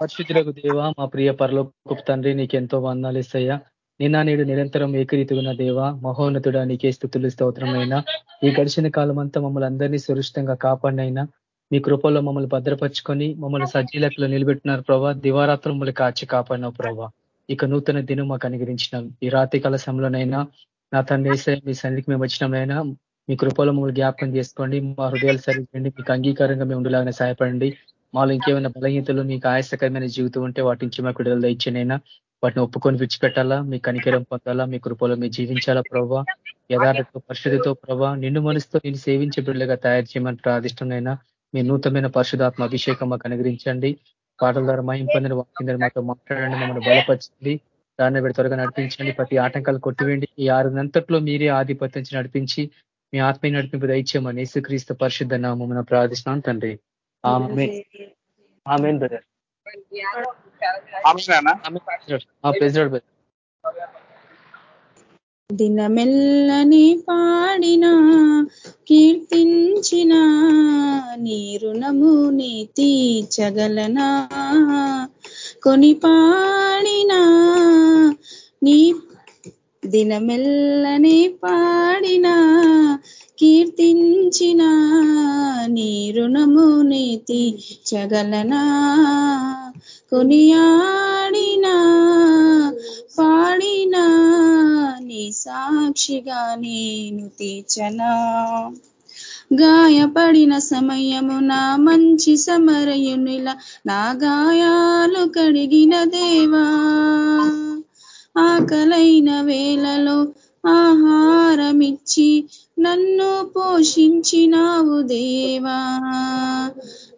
పరిశుద్ధులకు దేవ మా ప్రియ పరలోపు తండ్రి నీకెంతో వందాలు ఇస్తాయా నిన్న నేడు నిరంతరం ఏకరీతిగున్న దేవ మహోన్నతుడా నీకే స్థుతులు స్తోత్రమైనా. ఈ గడిచిన కాలం అంతా మమ్మల్ని అందరినీ సురక్షితంగా కాపాడినైనా. మీ కృపల్లో మమ్మల్ని భద్రపరుచుకొని మమ్మల్ని సజ్జీలకులు నిలబెట్టినారు ప్రభా. దివారాత్రం మమ్మల్ని కాచి కాపాడినావు ప్రభా. ఇక నూతన దినం మాకు అనుగ్రహించినాం. ఈ రాత్రి కాల సమయంలోనైనా నా తండ్రి మీ సన్నిధికి మేము వచ్చినామైనా మీ కృపలో మమ్మల్ని జ్ఞాపకం చేసుకోండి. మా హృదయాలు సరిచేయండి. మీకు అంగీకారంగా మేము ఉండేలాగానే సహాయపడండి. మాలో ఇంకేమైనా బలహీనతలు మీకు ఆయాసకరమైన జీవితం ఉంటే వాటి నుంచి మాకు విడుదల ఇచ్చినైనా వాటిని ఒప్పుకొని విడిచిపెట్టాలా? మీ కనికరం పొందాలా? మీ కృపలో మీరు జీవించాలా ప్రభావ యథార్థతో పరిశుద్ధితో ప్రభావ నిన్ను మనసుతో నేను సేవించే బిడ్డలుగా తయారు చేయమని ప్రార్థిష్టమైనా మీ నూతనమైన పరిశుధాత్మ అభిషేకం మాకు అనుగ్రహించండి. పాటల ద్వారా మా ఇంపందిని మాతో మాట్లాడండి మమ్మల్ని బలపరచండి. దాన్ని పెట్టి త్వరగా నడిపించండి. ప్రతి ఆటంకాలు కొట్టివేండి ఈ ఆరు నంతట్లో మీరే ఆధిపత్యం నడిపించి మీ ఆత్మీయ నడిపింపు దయచేయమని యేసుక్రీస్తు పరిశుద్ధ నామమున ప్రార్థిస్తున్నాను తండ్రి. దినమెల్లని పాడినా కీర్తించిన నీ రుణము నీ తీర్చగలనా కొని పాడినా నీ దినమెల్లని పాడినా కీర్తించిన నీ రుణము నీతి చగలనా కొనియాడినా పాడినా నీ సాక్షిగా నేను తీర్చనా? గాయపడిన సమయము నా మంచి సమరయునిలా నా గాయాలు కడిగిన దేవా. ఆకలైన వేళలో ఆహారం పోషించినావు దేవా.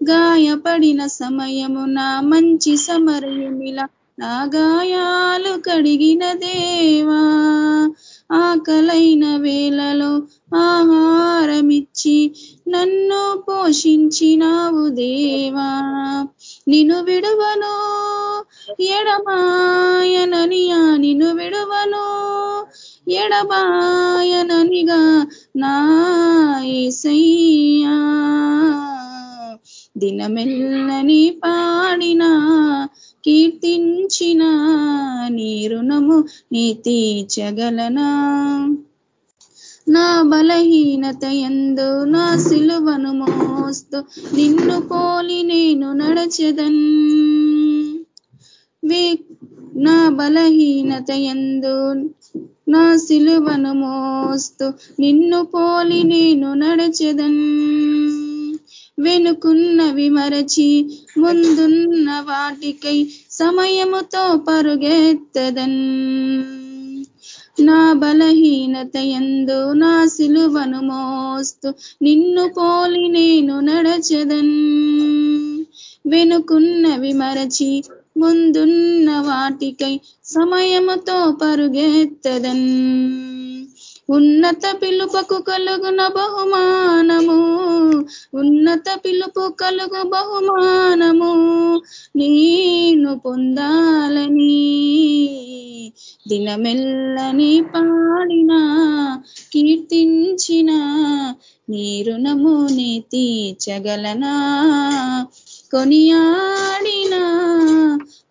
గాయపడిన సమయము నా మంచి సమరయుమిల నా గాయాలు కడిగిన దేవా. ఆకలైన వేళలో ఆహారమిచ్చి నన్ను పోషించినావు దేవా. నిను విడువను ఎడమాయననియా. నిను విడువను ఎడబాయననిగా నాయసయ్యా దినమెల్లని పాడినా కీర్తించిన నీ రుణము నీ తీర్చగలనా నా బలహీనత ఎందు నా సిలువను మోస్తూ నిన్ను పోలి నేను నడచెదన్. నా బలహీనత ఎందు నా సిలువను మోస్తూ నిన్ను పోలి నేను నడచెదన్ వెనుకున్నవి మరచి ముందున్న వాటికై సమయముతో పరుగెత్తదన్ నా బలహీనత ఎందు నా సిలువను మోస్తూ నిన్ను పోలి నేను నడచెదన్ వెనుకున్నవి మరచి ముందున్న వాటికై సమయముతో పరుగెత్తదన్. ఉన్నత పిలుపకు కలుగున బహుమానము ఉన్నత పిలుపు కలుగు బహుమానము నేను పొందాలని. దినమెల్లని పాడిన కీర్తించిన నీ రుణము నీ తీర్చగలనా? కొనియాడినా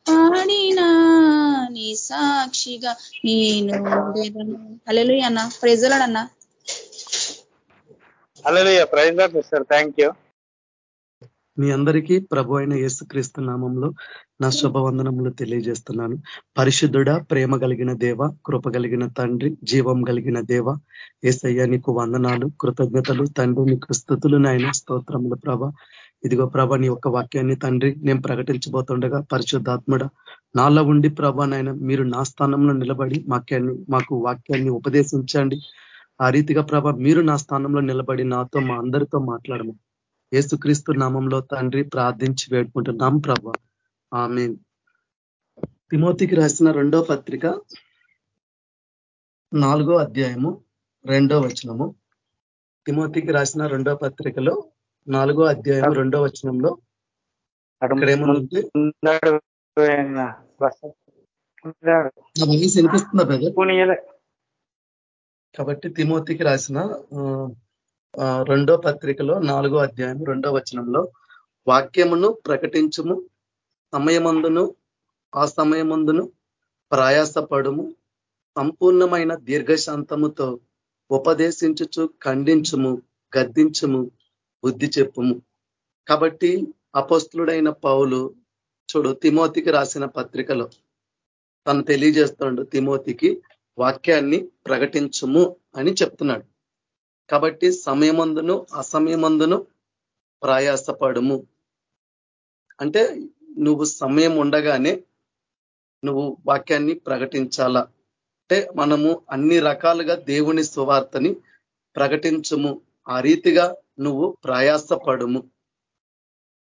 పాడినా నీ సాక్షిగా నేను అలెలు అన్న. సార్ థ్యాంక్ యూ మీ అందరికీ ప్రభు అయిన యేసుక్రీస్తు నామంలో నా శుభవందనములు తెలియజేస్తున్నాను. పరిశుద్ధుడ ప్రేమ కలిగిన దేవ కృప కలిగిన తండ్రి జీవం కలిగిన దేవ ఏసయ్య నీకు వందనాలు కృతజ్ఞతలు తండ్రి నీకు స్థుతులు నాయన స్తోత్రములు ప్రభ. ఇదిగో ప్రభ నీ యొక్క వాక్యాన్ని తండ్రి నేను ప్రకటించబోతుండగా పరిశుద్ధాత్ముడ నాలో ఉండి ప్రభ నాయన మీరు నా స్థానంలో నిలబడి వాక్యాన్ని మాకు వాక్యాన్ని ఉపదేశించండి. ఆ రీతిగా ప్రభ మీరు నా స్థానంలో నిలబడి నాతో మా అందరితో మాట్లాడము ఏసుక్రీస్తు నామంలో తండ్రి ప్రార్థించి వేడుకుంటున్నాం ప్రభ. ఆమె తిమోతికి రాసిన రెండో పత్రిక నాలుగో అధ్యాయము రెండో వచనము. తిమోతికి రాసిన రెండో పత్రికలో నాలుగో అధ్యాయం రెండో వచనంలో అక్కడేముందంటే వినిపిస్తుందా బ్రదర్? కాబట్టి తిమోతికి రాసిన రెండో పత్రికలో నాలుగో అధ్యాయం రెండో వచనంలో వాక్యమును ప్రకటించము సమయమందును ఆ సమయమందును ప్రయాసపడుము సంపూర్ణమైన దీర్ఘశాంతముతో ఉపదేశించుచు ఖండించుము గద్దించుము బుద్ధి చెప్పుము. కాబట్టి అపస్తుడైన పౌలు చూడు తిమోతికి రాసిన పత్రికలో తను తెలియజేస్తున్నాడు తిమోతికి వాక్యాన్ని ప్రకటించుము అని చెప్తున్నాడు. కాబట్టి సమయమందును అసమయమందును ప్రయాసపడుము. అంటే నువ్వు సమయం ఉండగానే నువ్వు వాక్యాన్ని ప్రకటించాలా. అంటే మనము అన్ని రకాలుగా దేవుని సువార్తని ప్రకటించుము. ఆ రీతిగా నువ్వు ప్రయాసపడుము.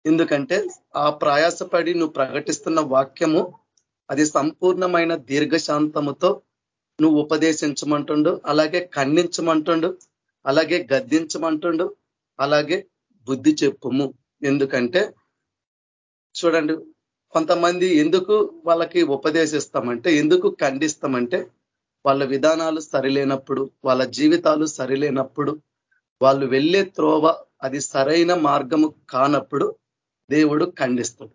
ఎందుకంటే ఆ ప్రయాసపడి నువ్వు ప్రకటిస్తున్న వాక్యము అది సంపూర్ణమైన దీర్ఘశాంతముతో నువ్వు ఉపదేశించమంటుండు అలాగే ఖండించమంటుండు అలాగే గద్దించమంటుండు అలాగే బుద్ధి చెప్పుము. ఎందుకంటే చూడండి కొంతమంది ఎందుకు వాళ్ళకి ఉపదేశిస్తామంటే ఎందుకు ఖండిస్తామంటే వాళ్ళ విధానాలు సరిలేనప్పుడు వాళ్ళ జీవితాలు సరిలేనప్పుడు వాళ్ళు వెళ్ళే త్రోవ అది సరైన మార్గము కానప్పుడు దేవుడు ఖండిస్తాడు.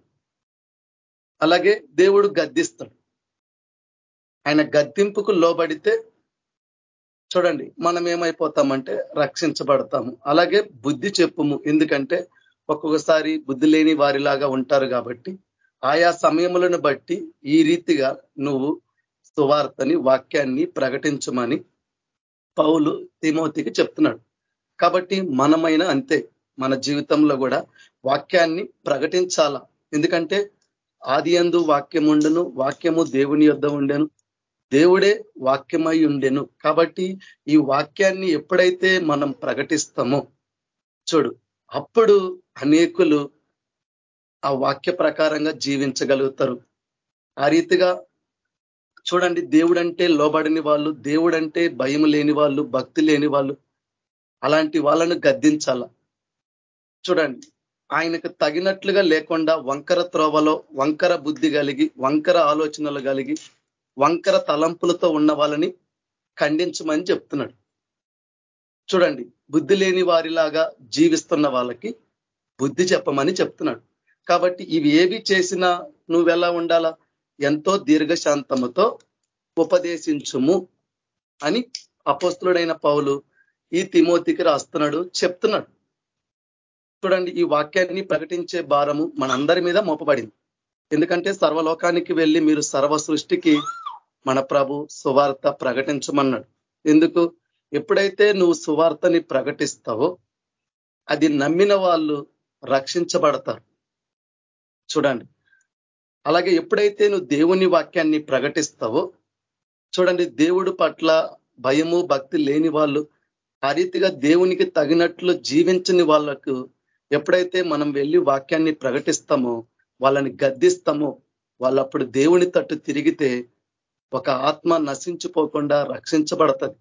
అలాగే దేవుడు గద్దిస్తాడు. ఆయన గద్దింపుకు లోబడితే చూడండి మనం ఏమైపోతామంటే రక్షించబడతాము. అలాగే బుద్ధి చెప్పుము. ఎందుకంటే ఒక్కొక్కసారి బుద్ధి లేని వారిలాగా ఉంటారు కాబట్టి ఆయా సమయములను బట్టి ఈ రీతిగా నువ్వు సువార్తని వాక్యాన్ని ప్రకటించమని పౌలు తిమోతికి చెప్తున్నాడు. కాబట్టి మనమైన అంతే మన జీవితంలో కూడా వాక్యాన్ని ప్రకటించాల? ఎందుకంటే ఆది అందు వాక్యం ఉండెను వాక్యము దేవుని యొద్ధ ఉండెను దేవుడే వాక్యమై ఉండెను. కాబట్టి ఈ వాక్యాన్ని ఎప్పుడైతే మనం ప్రకటిస్తామో చూడు అప్పుడు అనేకులు ఆ వాక్య ప్రకారంగా జీవించగలుగుతారు. ఆ రీతిగా చూడండి దేవుడంటే లోబడిని వాళ్ళు దేవుడంటే భయం లేని వాళ్ళు భక్తి లేని వాళ్ళు అలాంటి వాళ్ళను గద్దించాల. చూడండి ఆయనకు తగినట్లుగా లేకుండా వంకర త్రోవలో వంకర బుద్ధి కలిగి వంకర ఆలోచనలు కలిగి వంకర తలంపులతో ఉన్న వాళ్ళని ఖండించమని చెప్తున్నాడు. చూడండి బుద్ధి లేని వారిలాగా జీవిస్తున్న వాళ్ళకి బుద్ధి చెప్పమని చెప్తున్నాడు. కాబట్టి ఇవి ఏవి చేసినా నువ్వెలా ఉండాలా? ఎంతో దీర్ఘశాంతముతో ఉపదేశించుము అని అపోస్తుడైన పౌలు ఈ తిమోతికి రాస్తున్నాడు చెప్తున్నాడు. చూడండి ఈ వాక్యాన్ని ప్రకటించే భారము మనందరి మీద మోపబడింది. ఎందుకంటే సర్వలోకానికి వెళ్ళి మీరు సర్వ సృష్టికి మన ప్రభు సువార్త ప్రకటించమన్నాడు. ఎందుకు? ఎప్పుడైతే నువ్వు సువార్తని ప్రకటిస్తావో అది నమ్మిన వాళ్ళు రక్షించబడతారు. చూడండి అలాగే ఎప్పుడైతే నువ్వు దేవుని వాక్యాన్ని ప్రకటిస్తావో చూడండి దేవుడు పట్ల భయము భక్తి లేని వాళ్ళు ఆ రీతిగా దేవునికి తగినట్లు జీవించని వాళ్ళకు ఎప్పుడైతే మనం వెళ్ళి వాక్యాన్ని ప్రకటిస్తామో వాళ్ళని గద్దిస్తామో వాళ్ళప్పుడు దేవుని తట్టు తిరిగితే ఒక ఆత్మ నశించిపోకుండా రక్షించబడతది.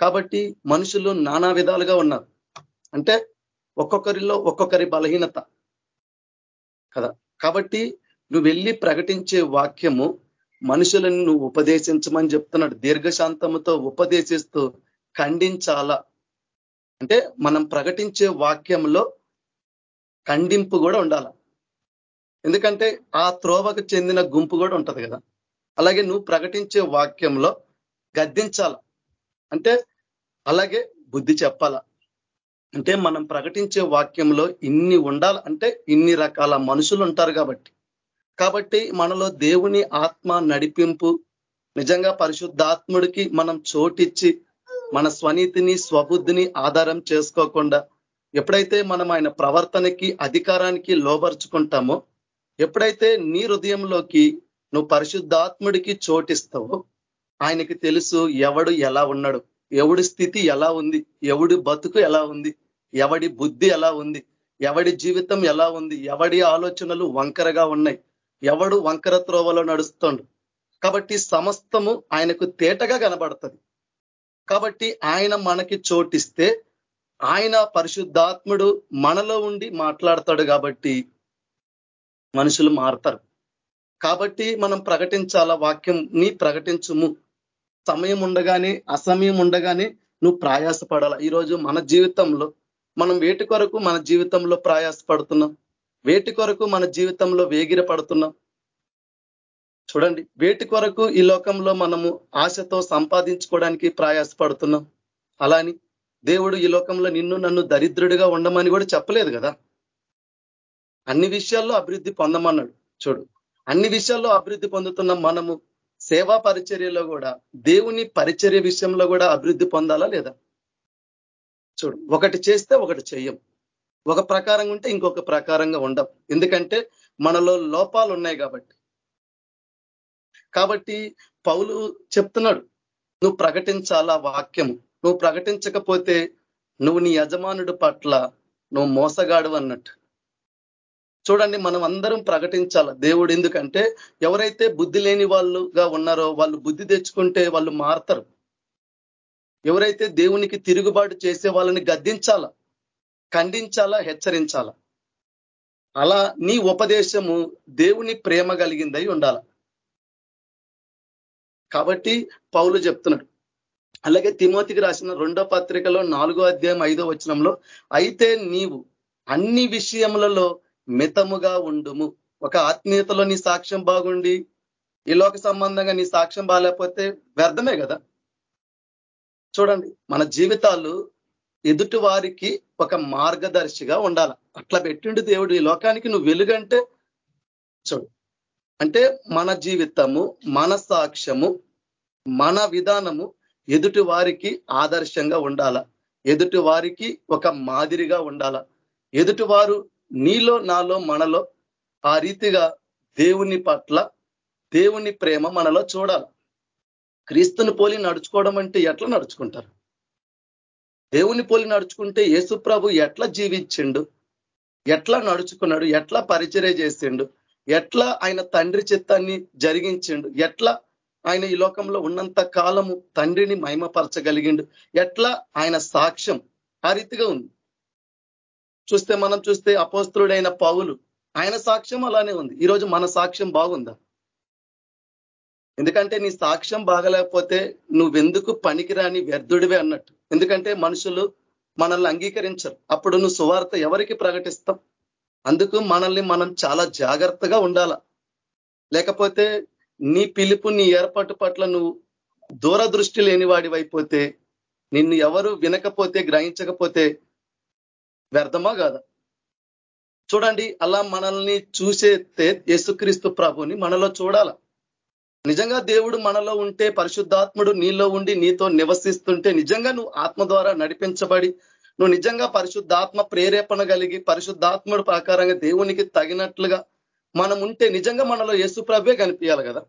కాబట్టి మనుషులు నానా విధాలుగా ఉన్నారు. అంటే ఒక్కొక్కరిలో ఒక్కొక్కరి బలహీనత కదా. కాబట్టి నువ్వు వెళ్ళి ప్రకటించే వాక్యము మనుషులను నువ్వు ఉపదేశించమని చెప్తున్నాడు. దీర్ఘశాంతముతో ఉపదేశిస్తూ ఖండించాలా? అంటే మనం ప్రకటించే వాక్యంలో ఖండింపు కూడా ఉండాల? ఎందుకంటే ఆ త్రోవకు చెందిన గుంపు కూడా ఉంటది కదా. అలాగే నువ్వు ప్రకటించే వాక్యంలో గద్దించాల? అంటే అలాగే బుద్ధి చెప్పాల? అంటే మనం ప్రకటించే వాక్యంలో ఇన్ని ఉండాలి? అంటే ఇన్ని రకాల మనుషులు ఉంటారు కాబట్టి. కాబట్టి మనలో దేవుని ఆత్మ నడిపింపు నిజంగా పరిశుద్ధాత్ముడికి మనం చోటిచ్చి మన స్వనీతిని స్వబుద్ధిని ఆధారం చేసుకోకుండా ఎప్పుడైతే మనం ఆయన ప్రవర్తనకి అధికారానికి లోపరుచుకుంటామో ఎప్పుడైతే నీ హృదయంలోకి నువ్వు పరిశుద్ధాత్ముడికి చోటిస్తావో ఆయనకి తెలుసు ఎవడు ఎలా ఉన్నాడు ఎవడి స్థితి ఎలా ఉంది ఎవడి బతుకు ఎలా ఉంది ఎవడి బుద్ధి ఎలా ఉంది ఎవడి జీవితం ఎలా ఉంది ఎవడి ఆలోచనలు వంకరగా ఉన్నాయి ఎవడు వంకర త్రోవలో నడుస్తుండు. కాబట్టి సమస్తము ఆయనకు తేటగా కనబడుతుంది. కాబట్టి ఆయన మనకి చోటిస్తే ఆయన పరిశుద్ధాత్ముడు మనలో ఉండి మాట్లాడతాడు కాబట్టి మనుషులు మారతారు. కాబట్టి మనం ప్రకటించాల? వాక్యంని ప్రకటించుము. సమయం ఉండగానే అసమయం ఉండగానే నువ్వు ప్రయాసపడాల? ఈరోజు మన జీవితంలో మనం వేటి కొరకు మన జీవితంలో ప్రయాసపడుతున్నాం? వేటి కొరకు మన జీవితంలో వేగిర పడుతున్నాం చూడండి వేటి కొరకు ఈ లోకంలో మనము ఆశతో సంపాదించుకోవడానికి ప్రయాసపడుతున్నాం. అలాని దేవుడు ఈ లోకంలో నిన్ను నన్ను దరిద్రుడిగా ఉండమని కూడా చెప్పలేదు కదా? అన్ని విషయాల్లో అభివృద్ధి పొందమన్నాడు. చూడు అన్ని విషయాల్లో అభివృద్ధి పొందుతున్న మనము సేవా పరిచర్యలో కూడా దేవుని పరిచర్య విషయంలో కూడా అభివృద్ధి పొందాలా లేదా? చూడు ఒకటి చేస్తే ఒకటి చెయ్యం. ఒక ప్రకారంగా ఉంటే ఇంకొక ప్రకారంగా ఉండం ఎందుకంటే మనలో లోపాలు ఉన్నాయి కాబట్టి. కాబట్టి పౌలు చెప్తున్నాడు నువ్వు ప్రకటించాలా వాక్యము? నువ్వు ప్రకటించకపోతే నువ్వు నీ యజమానుడు పట్ల నువ్వు మోసగాడు అన్నట్టు. చూడండి మనం అందరం ప్రకటించాల? దేవుడు ఎందుకంటే ఎవరైతే బుద్ధి లేని వాళ్ళుగా ఉన్నారో వాళ్ళు బుద్ధి తెచ్చుకుంటే వాళ్ళు మారతారు. ఎవరైతే దేవునికి తిరుగుబాటు చేసే వాళ్ళని గద్దించాల ఖండించాలా హెచ్చరించాలా? అలా నీ ఉపదేశము దేవుని ప్రేమ కలిగిందై ఉండాల? కాబట్టి పౌలు చెప్తున్నాడు. అలాగే తిమోతికి రాసిన రెండో పత్రికలో నాలుగో అధ్యాయం ఐదో వచనంలో అయితే నీవు అన్ని విషయములలో మితముగా ఉండుము. ఒక ఆత్మీయతలో నీ సాక్ష్యం బాగుండి ఈ లోక సంబంధంగా నీ సాక్ష్యం బాగాలేకపోతే వ్యర్థమే కదా? చూడండి మన జీవితాలు ఎదుటి వారికి ఒక మార్గదర్శిగా ఉండాల. అట్లా పెట్టిండు దేవుడు ఈ లోకానికి. నువ్వు వెలుగంటే చూడు అంటే మన జీవితము మన సాక్ష్యము మన విధానము ఎదుటి వారికి ఆదర్శంగా ఉండాల. ఎదుటి వారికి ఒక మాదిరిగా ఉండాల. ఎదుటి వారు నీలో నాలో మనలో ఆ రీతిగా దేవుని పట్ల దేవుని ప్రేమ మనలో చూడాలి. క్రీస్తుని పోలి నడుచుకోవడం అంటే ఎట్లా నడుచుకుంటారు? దేవుని పోలి నడుచుకుంటే యేసు ప్రభు ఎట్లా జీవించిండు? ఎట్లా నడుచుకున్నాడు? ఎట్లా పరిచర్య చేసిండు? ఎట్లా ఆయన తండ్రి చిత్తాన్ని జరిగించిండు? ఎట్లా ఆయన ఈ లోకంలో ఉన్నంత కాలము తండ్రిని మహిమపరచగలిగిండు? ఎట్లా ఆయన సాక్ష్యం ఆ రీతిగా ఉంది? చూస్తే మనం చూస్తే అపోస్తుడైన పౌలు ఆయన సాక్ష్యం అలానే ఉంది. ఈరోజు మన సాక్ష్యం బాగుందా? ఎందుకంటే నీ సాక్ష్యం బాగలేకపోతే నువ్వెందుకు పనికిరాని వ్యర్థుడివే అన్నట్టు. ఎందుకంటే మనుషులు మనల్ని అంగీకరించరు. అప్పుడు నువ్వు సువార్త ఎవరికి ప్రకటిస్తాం అందుకు మనల్ని మనం చాలా జాగ్రత్తగా ఉండాల. లేకపోతే నీ పిలుపు నీ ఏర్పాటు పట్ల నువ్వు దూరదృష్టి లేని వాడివైపోతే నిన్ను ఎవరు వినకపోతే గ్రహించకపోతే వ్యర్థమా కాదా? చూడండి అలా మనల్ని చూసేతే యేసుక్రీస్తు ప్రభుని మనలో చూడాల. నిజంగా దేవుడు మనలో ఉంటే పరిశుద్ధాత్ముడు నీలో ఉండి నీతో నివసిస్తుంటే నిజంగా నువ్వు ఆత్మ ద్వారా నడిపించబడి నువ్వు నిజంగా పరిశుద్ధాత్మ ప్రేరేపణ కలిగి పరిశుద్ధాత్ముడు ప్రకారంగా దేవునికి తగినట్లుగా మనం ఉంటే నిజంగా మనలో యేసు ప్రభే కనిపించాలి కదా?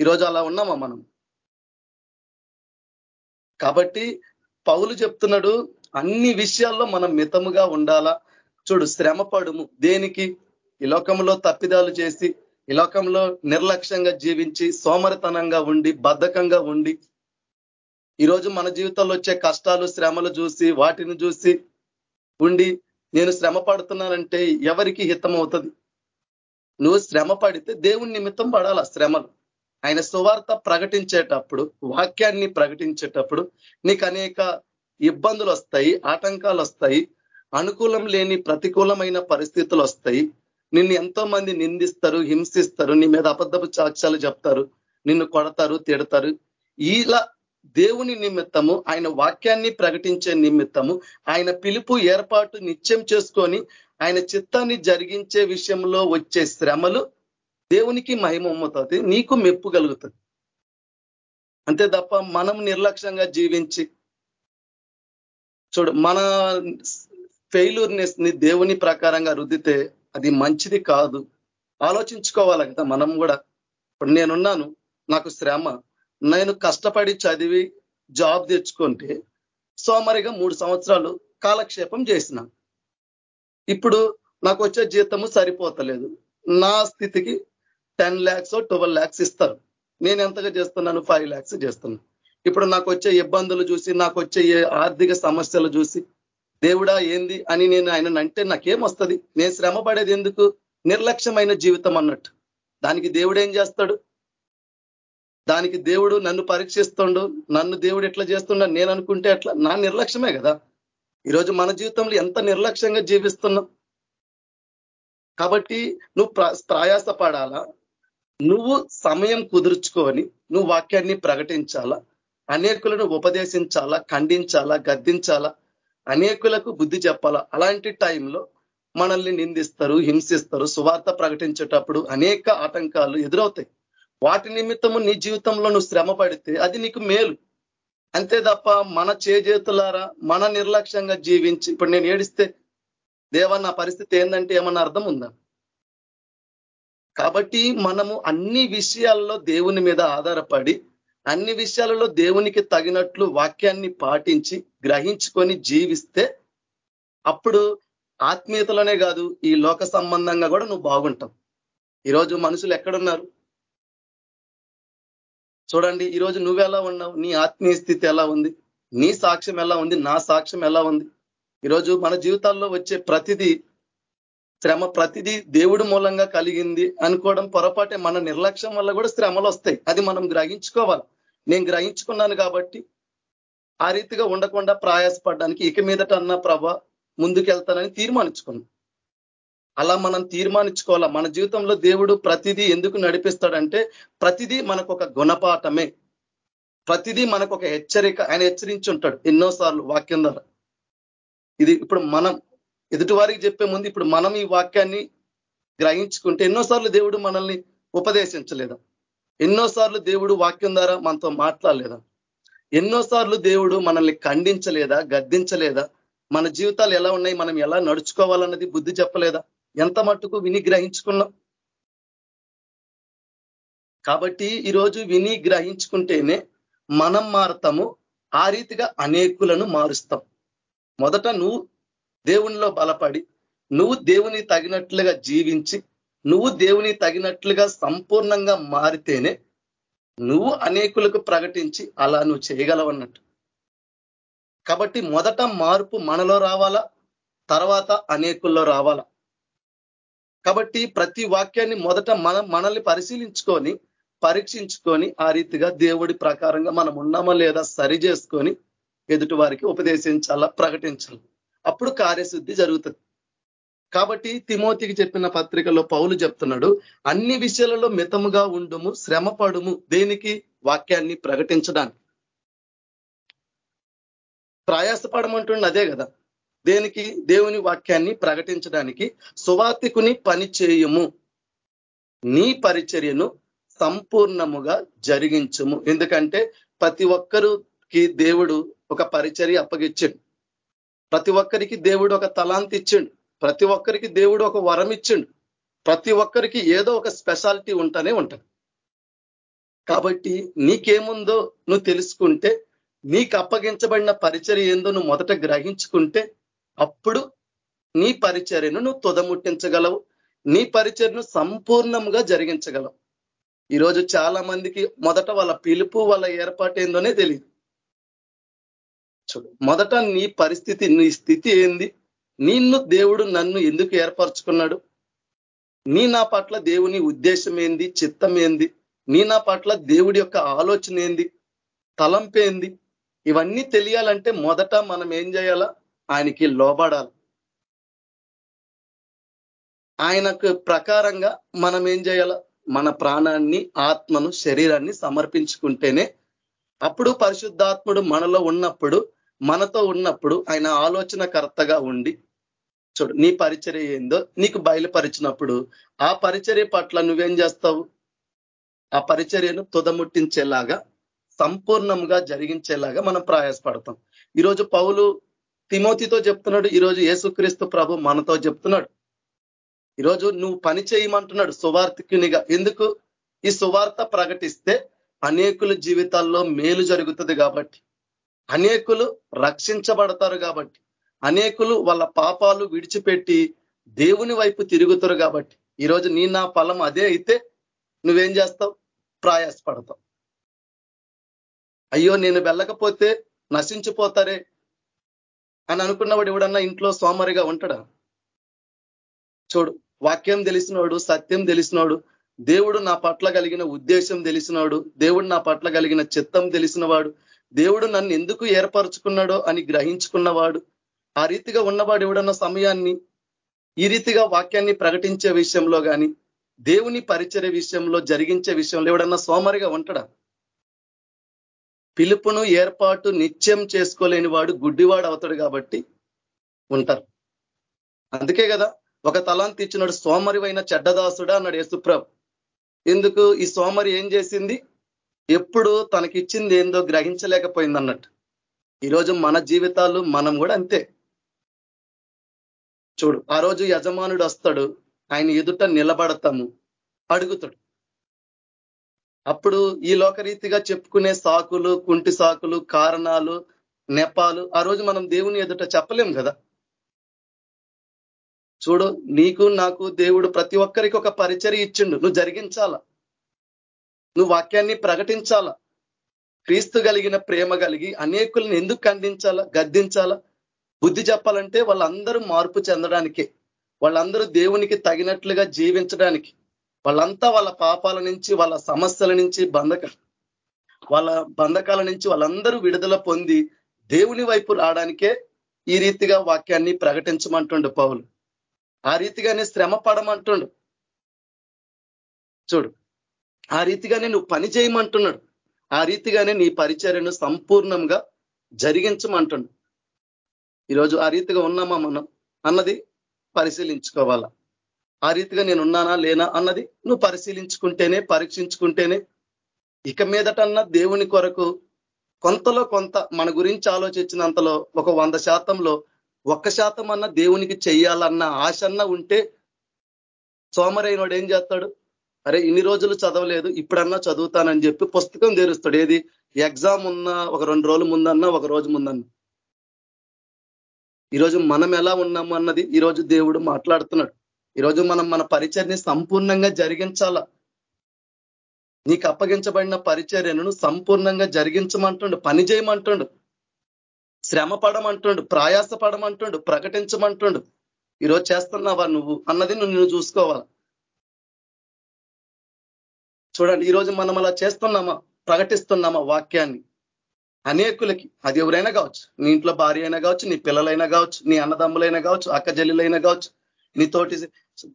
ఈరోజు అలా ఉన్నామా మనం? కాబట్టి పౌలు చెప్తున్నాడు అన్ని విషయాల్లో మనం మితముగా ఉండాలా? చూడు శ్రమ పడుము దేనికి? ఈ లోకంలో తప్పిదాలు చేసి ఈ లోకంలో నిర్లక్ష్యంగా జీవించి సోమరితనంగా ఉండి బద్ధకంగా ఉండి ఈరోజు మన జీవితంలో వచ్చే కష్టాలు శ్రమలు చూసి వాటిని చూసి ఉండి నేను శ్రమ పడుతున్నానంటే ఎవరికి హితం అవుతుంది? నువ్వు శ్రమ పడితే దేవుని నిమిత్తం పడాల శ్రమలు? ఆయన సువార్త ప్రకటించేటప్పుడు వాక్యాన్ని ప్రకటించేటప్పుడు నీకు అనేక ఇబ్బందులు వస్తాయి ఆటంకాలు వస్తాయి అనుకూలం లేని ప్రతికూలమైన పరిస్థితులు వస్తాయి. నిన్ను ఎంతో మంది నిందిస్తారు హింసిస్తారు నీ మీద అబద్ధపు సాక్ష్యాలు చెప్తారు నిన్ను కొడతారు తిడతారు. ఇలా దేవుని నిమిత్తము ఆయన వాక్యాన్ని ప్రకటించే నిమిత్తము ఆయన పిలుపు ఏర్పాటు నిత్యం చేసుకొని ఆయన చిత్తాన్ని జరిగించే విషయంలో వచ్చే శ్రమలు దేవునికి మహిమ నీకు మెప్పు కలుగుతుంది. అంతే తప్ప మనం నిర్లక్ష్యంగా జీవించి చూడు మన ఫెయిల్యూర్నెస్ని దేవుని ప్రకారంగా రుద్దితే అది మంచిది కాదు. ఆలోచించుకోవాలి కదా మనం కూడా. ఇప్పుడు నేనున్నాను నాకు శ్రమ నేను కష్టపడి చదివి జాబ్ తెచ్చుకుంటే సోమరిగా మూడు సంవత్సరాలు కాలక్షేపం చేసిన. ఇప్పుడు నాకు వచ్చే జీతము సరిపోతలేదు. నా స్థితికి టెన్ ల్యాక్స్ ట్వెల్వ్ ల్యాక్స్ ఇస్తారు. నేను ఎంతగా చేస్తున్నాను? ఫైవ్ ల్యాక్స్ చేస్తున్నాను ఇప్పుడు నాకు వచ్చే ఇబ్బందులు చూసి నాకు వచ్చే ఆర్థిక సమస్యలు చూసి దేవుడా ఏంది అని నేను ఆయన అంటే నాకేం వస్తుంది? నేను శ్రమ పడేది ఎందుకు? నిర్లక్ష్యమైన జీవితం అన్నట్టు. దానికి దేవుడు ఏం చేస్తాడు? దానికి దేవుడు నన్ను పరీక్షిస్తుండు నన్ను దేవుడు ఎట్లా చేస్తుండ నేను అనుకుంటే ఎట్లా నా నిర్లక్ష్యమే కదా. ఈరోజు మన జీవితంలో ఎంత నిర్లక్ష్యంగా జీవిస్తున్నాం? కాబట్టి నువ్వు ప్రయాస పడాలా నువ్వు సమయం కుదుర్చుకొని నువ్వు వాక్యాన్ని ప్రకటించాలా? అనేకులను ఉపదేశించాలా? ఖండించాలా? గద్దించాలా? అనేకులకు బుద్ధి చెప్పాలా? అలాంటి టైంలో మనల్ని నిందిస్తారు హింసిస్తారు సువార్త ప్రకటించేటప్పుడు అనేక ఆటంకాలు ఎదురవుతాయి. వాటి నిమిత్తము నీ జీవితంలో నువ్వు శ్రమ పడితే అది నీకు మేలు. అంతే తప్ప మన చేజేతులారా మన నిర్లక్ష్యంగా జీవించి ఇప్పుడు నేను ఏడిస్తే దేవా నా పరిస్థితి ఏంటంటే ఏమన్నా అర్థం ఉందా? కాబట్టి మనము అన్ని విషయాల్లో దేవుని మీద ఆధారపడి అన్ని విషయాలలో దేవునికి తగినట్లు వాక్యాన్ని పాటించి గ్రహించుకొని జీవిస్తే అప్పుడు ఆత్మీయతలోనే కాదు ఈ లోక సంబంధంగా కూడా నువ్వు బాగుంటావు. ఈరోజు మనుషులు ఎక్కడున్నారు? చూడండి ఈరోజు నువ్వెలా ఉన్నావు? నీ ఆత్మీయ స్థితి ఎలా ఉంది? నీ సాక్ష్యం ఎలా ఉంది? నా సాక్ష్యం ఎలా ఉంది? ఈరోజు మన జీవితాల్లో వచ్చే ప్రతిదీ శ్రమ ప్రతిదీ దేవుడు మూలంగా కలిగింది అనుకోవడం పొరపాటే. మన నిర్లక్ష్యం వల్ల కూడా శ్రమలు వస్తాయి. అది మనం గ్రహించుకోవాలి. నేను గ్రహించుకున్నాను కాబట్టి ఆ రీతిగా ఉండకుండా ప్రయాసపడడానికి ఇక మీదట అన్న ప్రభ ముందుకెళ్తానని తీర్మానించుకున్నాను అలా మనం తీర్మానించుకోవాలా? మన జీవితంలో దేవుడు ప్రతిదీ ఎందుకు నడిపిస్తాడంటే ప్రతిదీ మనకు ఒక గుణపాఠమే. ప్రతిదీ మనకు ఒక హెచ్చరిక. ఆయన హెచ్చరించి ఉంటాడు ఎన్నోసార్లు వాక్యం ద్వారా. ఇది ఇప్పుడు మనం ఎదుటి వారికి చెప్పే ముందు ఇప్పుడు మనం ఈ వాక్యాన్ని గ్రహించుకుంటే ఎన్నోసార్లు దేవుడు మనల్ని ఉపదేశించలేదా? ఎన్నోసార్లు దేవుడు వాక్యం ద్వారా మనతో మాట్లాడలేదా? ఎన్నోసార్లు దేవుడు మనల్ని ఖండించలేదా? గద్దించలేదా? మన జీవితాలు ఎలా ఉన్నాయి? మనం ఎలా నడుచుకోవాలన్నది బుద్ధి చెప్పలేదా? ఎంత మట్టుకు విని గ్రహించుకున్నాం కాబట్టి ఈరోజు విని గ్రహించుకుంటేనే మనం మారతాము ఆ రీతిగా అనేకులను మారుస్తాం. మొదట నువ్వు దేవునిలో బలపడి నువ్వు దేవుని తగినట్లుగా జీవించి నువ్వు దేవుని తగినట్లుగా సంపూర్ణంగా మారితేనే నువ్వు అనేకులకు ప్రకటించి అలా నువ్వు చేయగలవన్నట్టు కాబట్టి మొదట మార్పు మనలో రావాలా? తర్వాత అనేకుల్లో రావాలా? కాబట్టి ప్రతి వాక్యాన్ని మొదట మనం మనల్ని పరిశీలించుకొని పరీక్షించుకొని ఆ రీతిగా దేవుడి ప్రకారంగా మనం ఉన్నామా లేదా సరి చేసుకొని ఎదుటి వారికి ఉపదేశించాలా ప్రకటించాలి. అప్పుడు కార్యశుద్ధి జరుగుతుంది. కాబట్టి తిమోతికి చెప్పిన పత్రికలో పౌలు చెప్తున్నాడు అన్ని విషయాలలో మితముగా ఉండుము శ్రమ దేనికి? వాక్యాన్ని ప్రకటించడానికి. ప్రయాసపడమంటుండే అదే కదా. దేనికి? దేవుని వాక్యాన్ని ప్రకటించడానికి సువార్తికుని పని చేయము. నీ పరిచర్యను సంపూర్ణముగా జరిగించము. ఎందుకంటే ప్రతి ఒక్కరికి దేవుడు ఒక పరిచర్య అప్పగిచ్చిండు. ప్రతి ఒక్కరికి దేవుడు ఒక తలాంతి ఇచ్చిండు. ప్రతి ఒక్కరికి దేవుడు ఒక వరం ఇచ్చిండు. ప్రతి ఒక్కరికి ఏదో ఒక స్పెషాలిటీ ఉంటూనే ఉంటుంది. కాబట్టి నీకేముందో నువ్వు తెలుసుకుంటే నీకు అప్పగించబడిన పరిచర్య ఏందో నువ్వు మొదట గ్రహించుకుంటే అప్పుడు నీ పరిచర్యను నువ్వు తుదముట్టించగలవు. నీ పరిచర్ను సంపూర్ణంగా జరిగించగలవు. ఈరోజు చాలా మందికి మొదట వాళ్ళ పిలుపు వాళ్ళ ఏర్పాటు ఏందోనే తెలియదు చూడు మొదట నీ పరిస్థితి నీ స్థితి ఏంది? నిన్ను దేవుడు నన్ను ఎందుకు ఏర్పరచుకున్నాడు? నీ నా పట్ల దేవుని ఉద్దేశం ఏంది? చిత్తం ఏంది? నీ నా పట్ల దేవుడి యొక్క ఆలోచన ఏంది? తలంపేంది? ఇవన్నీ తెలియాలంటే మొదట మనం ఏం చేయాలా? ఆయనకి లోబడాలి. ఆయనకు ప్రకారంగా మనం ఏం చేయాల? మన ప్రాణాన్ని ఆత్మను శరీరాన్ని సమర్పించుకుంటేనే అప్పుడు పరిశుద్ధాత్ముడు మనలో ఉన్నప్పుడు మనతో ఉన్నప్పుడు ఆయన ఆలోచనకర్తగా ఉండి చూడు నీ పరిచర్య ఏందో నీకు బయలుపరిచినప్పుడు ఆ పరిచర్య పట్ల నువ్వేం చేస్తావు? ఆ పరిచర్యను తుదముట్టించేలాగా సంపూర్ణంగా జరిగించేలాగా మనం ప్రయాసపడతాం. ఈరోజు పౌలు తిమోతితో చెప్తున్నాడు ఈరోజు యేసుక్రీస్తు ప్రభు మనతో చెప్తున్నాడు. ఈరోజు నువ్వు పని చేయమంటున్నాడు సువార్థికునిగా. ఎందుకు? ఈ సువార్త ప్రకటిస్తే అనేకుల జీవితాల్లో మేలు జరుగుతుంది కాబట్టి. అనేకులు రక్షించబడతారు కాబట్టి. అనేకులు వాళ్ళ పాపాలు విడిచిపెట్టి దేవుని వైపు తిరుగుతారు కాబట్టి. ఈరోజు నీ నా ఫలం అదే అయితే నువ్వేం చేస్తావు? ప్రయాసపడతావు. అయ్యో నేను వెళ్ళకపోతే నశించిపోతారే. అని అనుకున్నవాడు ఎవడన్నా ఇంట్లో సోమరిగా ఉంటాడా? చూడు వాక్యం తెలిసినోడు సత్యం తెలిసినోడు దేవుడు నా పట్ల కలిగిన ఉద్దేశం తెలిసినవాడు దేవుడు నా పట్ల కలిగిన చిత్తం తెలిసినవాడు దేవుడు నన్ను ఎందుకు ఏర్పరచుకున్నాడో అని గ్రహించుకున్నవాడు ఆ రీతిగా ఉన్నవాడు ఎవడన్న సమయాన్ని ఈ రీతిగా వాక్యాన్ని ప్రకటించే విషయంలో కానీ దేవుని పరిచయ విషయంలో జరిగించే విషయంలో ఎవడన్నా సోమరిగా ఉంటాడా? పిలుపును ఏర్పాటు నిత్యం చేసుకోలేని వాడు గుడ్డివాడు అవుతాడు కాబట్టి ఉంటారు. అందుకే కదా ఒక తలాంతి ఇచ్చినాడు సోమరివైన చెడ్డదాసుడా అన్నాడు యేసుప్రభు. ఎందుకు? ఈ సోమరి ఏం చేసింది? ఎప్పుడు తనకిచ్చింది ఏందో గ్రహించలేకపోయింది అన్నట్టు. ఈరోజు మన జీవితాలు మనం కూడా అంతే. చూడు ఆ రోజు యజమానుడు వస్తాడు ఆయన ఎదుట నిలబడతాము అడుగుతాడు. అప్పుడు ఈ లోకరీతిగా చెప్పుకునే సాకులు కుంటి సాకులు కారణాలు నెపాలు ఆ రోజు మనం దేవుని ఎదుట చెప్పలేం కదా? చూడు నీకు నాకు దేవుడు ప్రతి ఒక్కరికి ఒక పరిచయం ఇచ్చిండు. నువ్వు జరిగించాల? నువ్వు వాక్యాన్ని ప్రకటించాలా? క్రీస్తు కలిగిన ప్రేమ కలిగి అనేకులను ఎందుకు ఖండించాలా గద్దించాలా? బుద్ధి చెప్పాలంటే వాళ్ళందరూ మార్పు చెందడానికే. వాళ్ళందరూ దేవునికి తగినట్లుగా జీవించడానికి. వాళ్ళంతా వాళ్ళ పాపాల నుంచి వాళ్ళ సమస్యల నుంచి బంధక వాళ్ళ బంధకాల నుంచి వాళ్ళందరూ విడుదల పొంది దేవుని వైపు రావడానికే ఈ రీతిగా వాక్యాన్ని ప్రకటించమంటుండు పౌలు. ఆ రీతిగానే శ్రమ పడమంటుండు. చూడు ఆ రీతిగానే నువ్వు పని చేయమంటున్నాడు. ఆ రీతిగానే నీ పరిచర్యను సంపూర్ణంగా జరిగించమంటుండు. ఈరోజు ఆ రీతిగా ఉన్నామా మనం? అన్నది పరిశీలించుకోవాలా? ఆ రీతిగా నేను ఉన్నానా లేనా అన్నది నువ్వు పరిశీలించుకుంటేనే పరీక్షించుకుంటేనే. ఇక మీదటన్నా దేవుని కొరకు కొంతలో కొంత మన గురించి ఆలోచించినంతలో ఒక వంద శాతంలో ఒక్క శాతం అన్న దేవునికి చెయ్యాలన్న ఆశన్న ఉంటే సోమరైనోడు ఏం చేస్తాడు? అరే ఇన్ని రోజులు చదవలేదు ఇప్పుడన్నా చదువుతానని చెప్పి పుస్తకం తెరుస్తాడు. ఏది? ఎగ్జామ్ ఉన్న ఒక రెండు రోజులు ముందన్నా ఒక రోజు ముందన్నా. ఈరోజు మనం ఎలా ఉన్నాము అన్నది ఈరోజు దేవుడు మాట్లాడుతున్నాడు. ఈరోజు మనం మన పరిచర్ని సంపూర్ణంగా జరిగించాల? నీకు అప్పగించబడిన పరిచర్యను సంపూర్ణంగా జరిగించమంటుండు పని చేయమంటుండు శ్రమ పడమంటుండు ప్రయాస పడమంటుండు ప్రకటించమంటుండు. ఈరోజు చేస్తున్నావా నువ్వు అన్నది నువ్వు నువ్వు చూసుకోవాలి? చూడండి ఈరోజు మనం అలా చేస్తున్నామా? ప్రకటిస్తున్నామా వాక్యాన్ని? అనేకులకి అది ఎవరైనా కావచ్చు. నీ ఇంట్లో భార్య అయినా కావచ్చు నీ పిల్లలైనా కావచ్చు నీ అన్నదమ్ములైనా కావచ్చు అక్క జల్లులైనా కావచ్చు నీ తోటి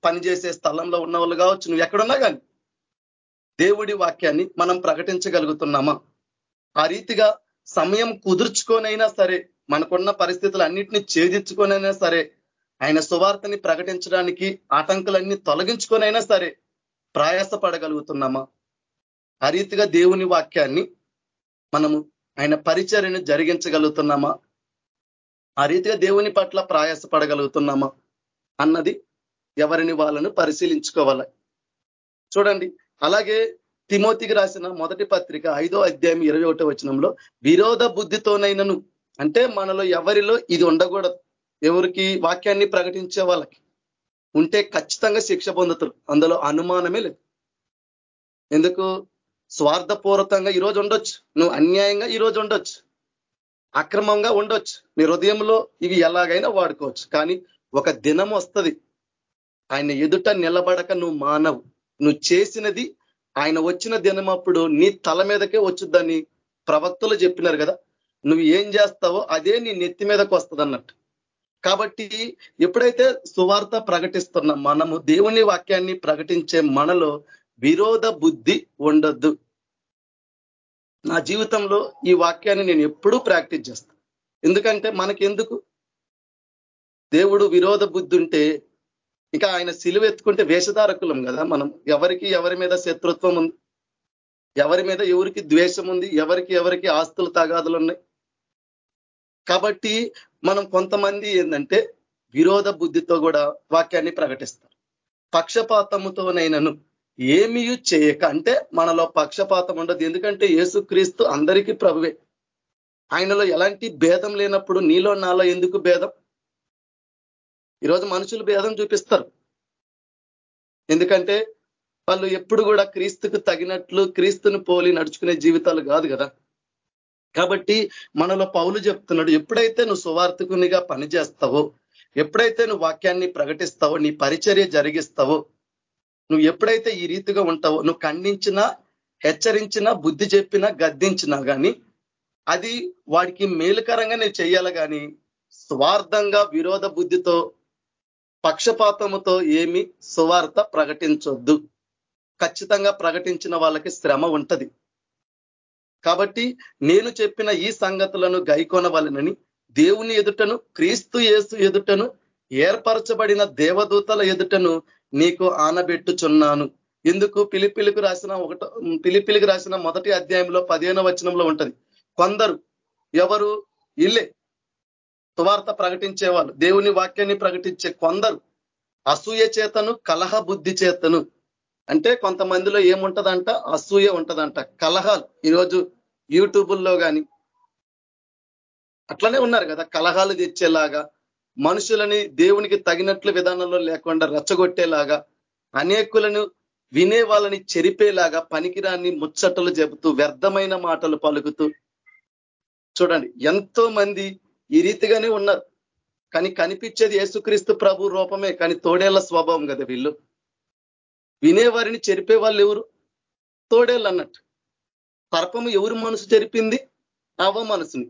పనిచేసే స్థలంలో ఉన్న వాళ్ళు కావచ్చు నువ్వు ఎక్కడున్నా కానీ దేవుడి వాక్యాన్ని మనం ప్రకటించగలుగుతున్నామా? ఆ రీతిగా సమయం కుదుర్చుకొనైనా సరే మనకున్న పరిస్థితులు అన్నిటినీ ఛేదించుకొనైనా సరే ఆయన సువార్తని ప్రకటించడానికి ఆటంకులన్నీ తొలగించుకొనైనా సరే ప్రయాసపడగలుగుతున్నామా? ఆ రీతిగా దేవుని వాక్యాన్ని మనము ఆయన పరిచర్యను జరిగించగలుగుతున్నామా? ఆ రీతిగా దేవుని పట్ల ప్రయాసపడగలుగుతున్నామా? అన్నది ఎవరిని వాళ్ళను పరిశీలించుకోవాలి. చూడండి అలాగే తిమోతికి రాసిన మొదటి పత్రిక ఐదో అధ్యాయం ఇరవై ఒకటో వచనంలో విరోధ బుద్ధితోనైనను. అంటే మనలో ఎవరిలో ఇది ఉండకూడదు. ఎవరికి వాక్యాన్ని ప్రకటించే వాళ్ళకి ఉంటే ఖచ్చితంగా శిక్ష పొందుతారు. అందులో అనుమానమే లేదు. ఎందుకు? స్వార్థపూర్వకంగా ఈరోజు ఉండొచ్చు. నువ్వు అన్యాయంగా ఈరోజు ఉండొచ్చు. అక్రమంగా ఉండొచ్చు. నీ హృదయంలో ఇవి ఎలాగైనా వాడుకోవచ్చు. కానీ ఒక దినం వస్తుంది. ఆయన ఎదుట నిలబడక నువ్వు మానవు. నువ్వు చేసినది ఆయన వచ్చిన దినం అప్పుడు నీ తల మీదకే వచ్చుద్దని ప్రవక్తలు చెప్పినారు కదా. నువ్వు ఏం చేస్తావో అదే నీ నెత్తి మీదకి వస్తుంది అన్నట్టు కాబట్టి ఎప్పుడైతే సువార్త ప్రకటిస్తున్న మనము దేవుని వాక్యాన్ని ప్రకటించే మనలో విరోధ బుద్ధి ఉండొద్దు. నా జీవితంలో ఈ వాక్యాన్ని నేను ఎప్పుడూ ప్రాక్టీస్ చేస్తాను ఎందుకంటే మనకెందుకు? దేవుడు విరోధ బుద్ధి ఉంటే ఇంకా ఆయన సిలువ ఎత్తుకుంటే వేషధారకులం కదా మనం. ఎవరికి ఎవరి మీద శత్రుత్వం ఉంది? ఎవరి మీద ఎవరికి ద్వేషం ఉంది? ఎవరికి ఎవరికి ఆస్తులు తగాదులు ఉన్నాయి? కాబట్టి మనం కొంతమంది ఏంటంటే విరోధ బుద్ధితో కూడా వాక్యాన్ని ప్రకటిస్తారు. పక్షపాతముతోనైనను ఏమీ చేయక అంటే మనలో పక్షపాతం ఉండదు. ఎందుకంటే యేసుక్రీస్తు అందరికీ ప్రభువే. ఆయనలో ఎలాంటి భేదం లేనప్పుడు నీలో నాలో ఎందుకు భేదం? ఈరోజు మనుషులు భేదం చూపిస్తారు. ఎందుకంటే వాళ్ళు ఎప్పుడు కూడా క్రీస్తుకు తగినట్లు క్రీస్తుని పోలి నడుచుకునే జీవితాలు కాదు కదా. కాబట్టి మనలో పౌలు చెప్తున్నాడు ఎప్పుడైతే నువ్వు సువార్థకునిగా పనిచేస్తావో ఎప్పుడైతే నువ్వు వాక్యాన్ని ప్రకటిస్తావో నీ పరిచర్య జరిగిస్తావో నువ్వు ఎప్పుడైతే ఈ రీతిగా ఉంటావో నువ్వు ఖండించినా హెచ్చరించినా బుద్ధి చెప్పినా గద్దించినా కానీ అది వాడికి మేలుకరంగా నేను చేయాలి కానీ స్వార్థంగా విరోధ బుద్ధితో పక్షపాతముతో ఏమి సువార్త ప్రకటించొద్దు. ఖచ్చితంగా ప్రకటించిన వాళ్ళకి శ్రమ ఉంటది. కాబట్టి నేను చెప్పిన ఈ సంగతులను గైకొనవలనని దేవుని ఎదుటను క్రీస్తు యేసు ఎదుటను ఏర్పరచబడిన దేవదూతల ఎదుటను నీకు ఆనబెట్టుచున్నాను. ఎందుకు? పిలిపిలికి రాసిన ఒకట పిలిపిలికి రాసిన మొదటి అధ్యాయంలో పదిహేనో వచనంలో ఉంటది. కొందరు ఎవరు? ఇల్లే. సువార్త ప్రకటించే వాళ్ళు దేవుని వాక్యాన్ని ప్రకటించే కొందరు అసూయ చేతను కలహ బుద్ధి చేతను. అంటే కొంతమందిలో ఏముంటదంట? అసూయ ఉంటదంట. కలహాలు. ఈరోజు యూట్యూబుల్లో కానీ అట్లనే ఉన్నారు కదా కలహాలు తెచ్చేలాగా మనుషులని దేవునికి తగినట్లు విధానంలో లేకుండా రచ్చగొట్టేలాగా అనేకులను వినే వాళ్ళని చెరిపేలాగా పనికిరాన్ని ముచ్చటలు చెబుతూ వ్యర్థమైన మాటలు పలుకుతూ. చూడండి ఎంతో మంది ఈ రీతిగానే ఉన్నారు కానీ కనిపించేది యేసుక్రీస్తు ప్రభు రూపమే కానీ తోడేళ్ళ స్వభావం కదా వీళ్ళు. వినేవారిని చెరిపే వాళ్ళు ఎవరు? తోడేళ్ళు అన్నట్టు. సర్పము ఎవరు మనసు చెరిపింది? అవ మనసుని.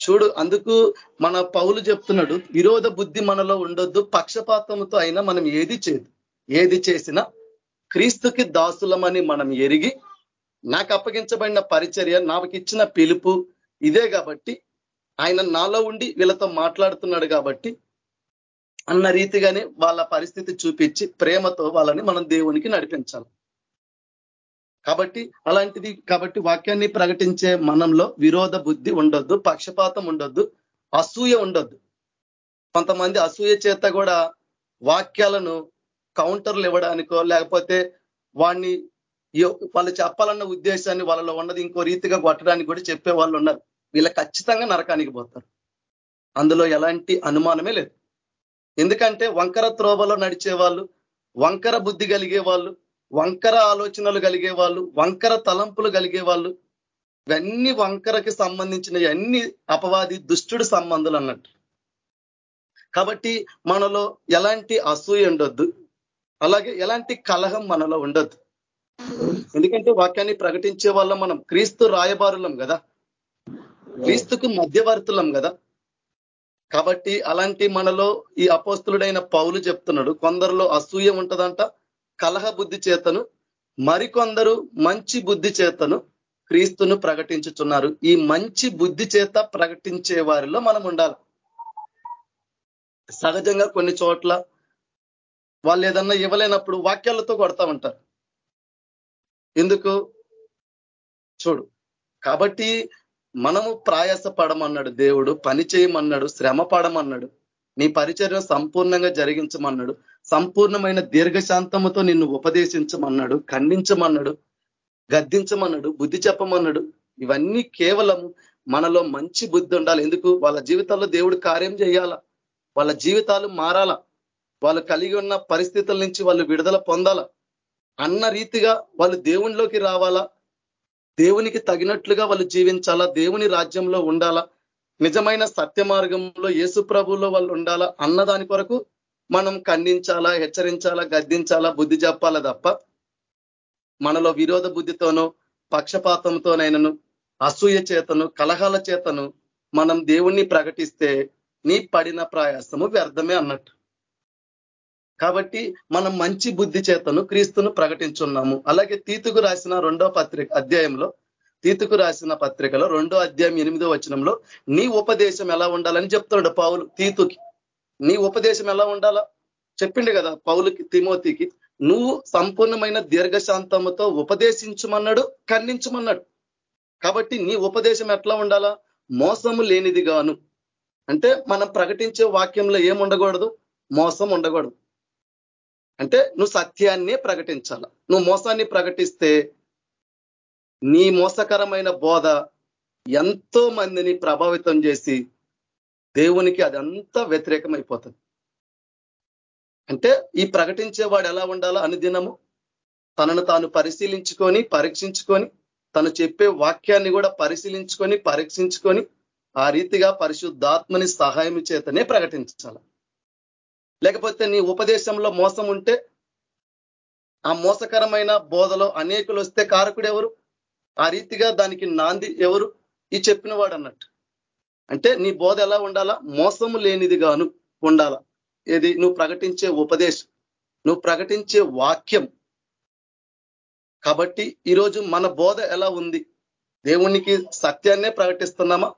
చూడు అందుకు మన పౌలు చెప్తున్నాడు విరోధ బుద్ధి మనలో ఉండొద్దు పక్షపాతంతో అయినా మనం ఏది చేయదు ఏది చేసినా క్రీస్తుకి దాసులమని మనం ఎరిగి నాకు అప్పగించబడిన పరిచర్య నాకు ఇచ్చిన పిలుపు ఇదే కాబట్టి ఆయన నాలో ఉండి వీళ్ళతో మాట్లాడుతున్నాడు కాబట్టి అన్న రీతిగానే వాళ్ళ పరిస్థితి చూపించి ప్రేమతో వాళ్ళని మనం దేవునికి నడిపించాలి. కాబట్టి అలాంటిది కాబట్టి వాక్యాన్ని ప్రకటించే మనంలో విరోధ బుద్ధి ఉండొద్దు పక్షపాతం ఉండొద్దు అసూయ ఉండొద్దు. కొంతమంది అసూయ చేత కూడా వాక్యాలను కౌంటర్లు ఇవ్వడానికో లేకపోతే వాడిని వాళ్ళు చెప్పాలన్న ఉద్దేశాన్ని వాళ్ళలో ఉన్నది ఇంకో రీతిగా కొట్టడానికి కూడా చెప్పే వాళ్ళు ఉన్నారు. వీళ్ళ ఖచ్చితంగా నరకానికి పోతారు. అందులో ఎలాంటి అనుమానమే లేదు. ఎందుకంటే వంకర త్రోవలో నడిచే వాళ్ళు వంకర బుద్ధి కలిగే వాళ్ళు వంకర ఆలోచనలు కలిగే వాళ్ళు వంకర తలంపులు కలిగే వాళ్ళు ఇవన్నీ వంకరకి సంబంధించిన అన్ని అపవాది దుష్టుడు సంబంధాలు అన్నట్టు. కాబట్టి మనలో ఎలాంటి అసూయ ఉండొద్దు. అలాగే ఎలాంటి కలహం మనలో ఉండొద్దు. ఎందుకంటే వాక్యాన్ని ప్రకటించే వాళ్ళం మనం. క్రీస్తు రాయబారులం కదా. క్రీస్తుకు మధ్యవర్తులం కదా. కాబట్టి అలాంటి మనలో ఈ అపోస్తులుడైన పౌలు చెప్తున్నాడు కొందరిలో అసూయ ఉంటదంట కలహ బుద్ధి చేతను మరికొందరు మంచి బుద్ధి చేతను క్రీస్తును ప్రకటించుచున్నారు. ఈ మంచి బుద్ధి చేత ప్రకటించే వారిలో మనం ఉండాలి. సహజంగా కొన్ని చోట్ల వాళ్ళు ఏదన్నా ఇవ్వలేనప్పుడు వాక్యాలతో కొడతా ఉంటారు. ఎందుకు? చూడు. కాబట్టి మనము ప్రయాస పడమన్నాడు దేవుడు పని చేయమన్నాడు శ్రమ పడమన్నాడు నీ పరిచర్య సంపూర్ణంగా జరిగించమన్నాడు సంపూర్ణమైన దీర్ఘశాంతముతో నిన్ను ఉపదేశించమన్నాడు ఖండించమన్నాడు గద్దించమన్నాడు బుద్ధి చెప్పమన్నాడు. ఇవన్నీ కేవలం మనలో మంచి బుద్ధి ఉండాలి. ఎందుకు? వాళ్ళ జీవితాల్లో దేవుడు కార్యం చేయాల? వాళ్ళ జీవితాలు మారాల? వాళ్ళు కలిగి ఉన్న పరిస్థితుల నుంచి వాళ్ళు విడుదల పొందాల? అన్న రీతిగా వాళ్ళు దేవుణ్ణిలోకి రావాలా? దేవునికి తగినట్లుగా వాళ్ళు జీవించాలా? దేవుని రాజ్యంలో ఉండాలా? నిజమైన సత్య మార్గంలో యేసు ప్రభులో వాళ్ళు ఉండాలా? అన్న దాని కొరకు మనం ఖండించాలా హెచ్చరించాలా గద్దించాలా బుద్ధి చెప్పాలా తప్ప? మనలో విరోధ బుద్ధితోనో పక్షపాతంతోనైనను అసూయ చేతను కలహాల చేతను మనం దేవుణ్ణి ప్రకటిస్తే నీ పడిన ప్రయాసము వ్యర్థమే అన్నట్టు. కాబట్టి మనం మంచి బుద్ధి చేతను క్రీస్తును ప్రకటించున్నాము. అలాగే తీతుకు రాసిన రెండో పత్రిక అధ్యాయంలో తీతుకు రాసిన పత్రికలో రెండో అధ్యాయం ఎనిమిదో వచనంలో నీ ఉపదేశం ఎలా ఉండాలని చెప్తున్నాడు పౌలు తీతుకి. నీ ఉపదేశం ఎలా ఉండాలా? చెప్పిండు కదా పౌలుకి తిమోతికి నువ్వు సంపూర్ణమైన దీర్ఘశాంతముతో ఉపదేశించమన్నాడు ఖండించమన్నాడు. కాబట్టి నీ ఉపదేశం ఎట్లా ఉండాలా? మోసము లేనిది గాను అంటే మనం ప్రకటించే వాక్యంలో ఏం ఉండకూడదు మోసం ఉండకూడదు. అంటే నువ్వు సత్యాన్నే ప్రకటించాల. నువ్వు మోసాన్ని ప్రకటిస్తే నీ మోసకరమైన బోధ ఎంతో మందిని ప్రభావితం చేసి దేవునికి అదంతా వ్యతిరేకమైపోతుంది. అంటే ఈ ప్రకటించేవాడు ఎలా ఉండాలో? అనుదినము తనను తాను పరిశీలించుకొని పరీక్షించుకొని తను చెప్పే వాక్యాన్ని కూడా పరిశీలించుకొని పరీక్షించుకొని ఆ రీతిగా పరిశుద్ధాత్మని సహాయం చేతనే ప్రకటించాలి. లేకపోతే నీ ఉపదేశంలో మోసం ఉంటే ఆ మోసకరమైన బోధలో అనేకులు వస్తే కారకుడు ఎవరు? ఆ రీతిగా దానికి నాంది ఎవరు? ఈ చెప్పిన వాడు అన్నట్టు. అంటే నీ బోధ ఎలా ఉండాలా? మోసము లేనిది గాను ఉండాల? ఏది? నువ్వు ప్రకటించే ఉపదేశం. నువ్వు ప్రకటించే వాక్యం. కాబట్టి ఈరోజు మన బోధ ఎలా ఉంది? దేవునికి సత్యాన్నే ప్రకటిస్తున్నామా?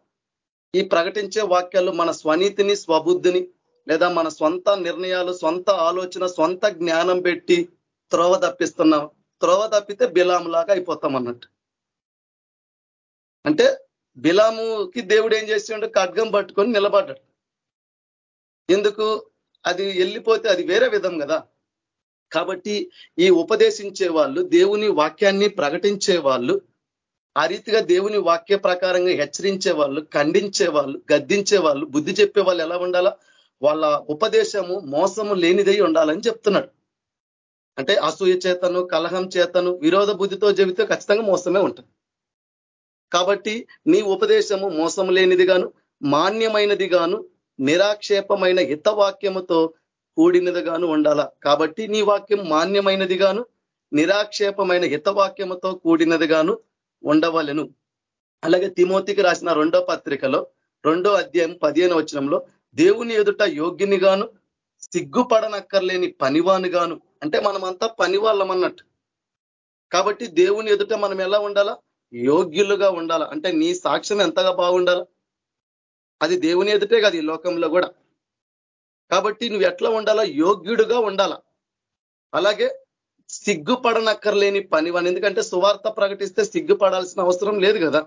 ఈ ప్రకటించే వాక్యాలు మన స్వనీతిని స్వబుద్ధిని లేదా మన సొంత నిర్ణయాలు సొంత ఆలోచన సొంత జ్ఞానం పెట్టి త్రోవ తప్పిస్తున్నాం. త్రోవ తప్పితే బిలాములాగా అయిపోతాం అన్నట్టు. అంటే బిలాముకి దేవుడు ఏం చేసిండు? ఖడ్గం పట్టుకొని నిలబడ్డాడు. ఎందుకు? అది వెళ్ళిపోతే అది వేరే విధం కదా. కాబట్టి ఈ ఉపదేశించే వాళ్ళు దేవుని వాక్యాన్ని ప్రకటించే వాళ్ళు ఆ రీతిగా దేవుని వాక్య ప్రకారంగా హెచ్చరించే వాళ్ళు ఖండించే వాళ్ళు గద్దించే వాళ్ళు బుద్ధి చెప్పే వాళ్ళు ఎలా ఉండాలా? వాళ్ళ ఉపదేశము మోసము లేనిదై ఉండాలని చెప్తున్నాడు. అంటే అసూయ చేతను కలహం చేతను విరోధ బుద్ధితో చెబితే ఖచ్చితంగా మోసమే ఉంటుంది. కాబట్టి నీ ఉపదేశము మోసం లేనిది గాను మాన్యమైనది గాను నిరాక్షేపమైన హితవాక్యముతో కూడినది గాను ఉండాల. కాబట్టి నీ వాక్యం మాన్యమైనది గాను నిరాక్షేపమైన హితవాక్యముతో కూడినది గాను ఉండవలను. అలాగే తిమోతికి రాసిన రెండో పత్రికలో రెండో అధ్యాయం పదిహేను వచనంలో దేవుని ఎదుట యోగ్యుని గాను సిగ్గుపడనక్కర్లేని పనివాని గాను అంటే మనమంతా పని వాళ్ళం అన్నట్టు. కాబట్టి దేవుని ఎదుట మనం ఎలా ఉండాలా? యోగ్యులుగా ఉండాలా. అంటే నీ సాక్ష్యం ఎంతగా బాగుండాలా? అది దేవుని ఎదుటే కాదు ఈ లోకంలో కూడా. కాబట్టి నువ్వు ఎట్లా ఉండాలా? యోగ్యుడుగా ఉండాలా. అలాగే సిగ్గుపడనక్కర్లేని పనివాని. ఎందుకంటే సువార్త ప్రకటిస్తే సిగ్గుపడాల్సిన అవసరం లేదు కదా.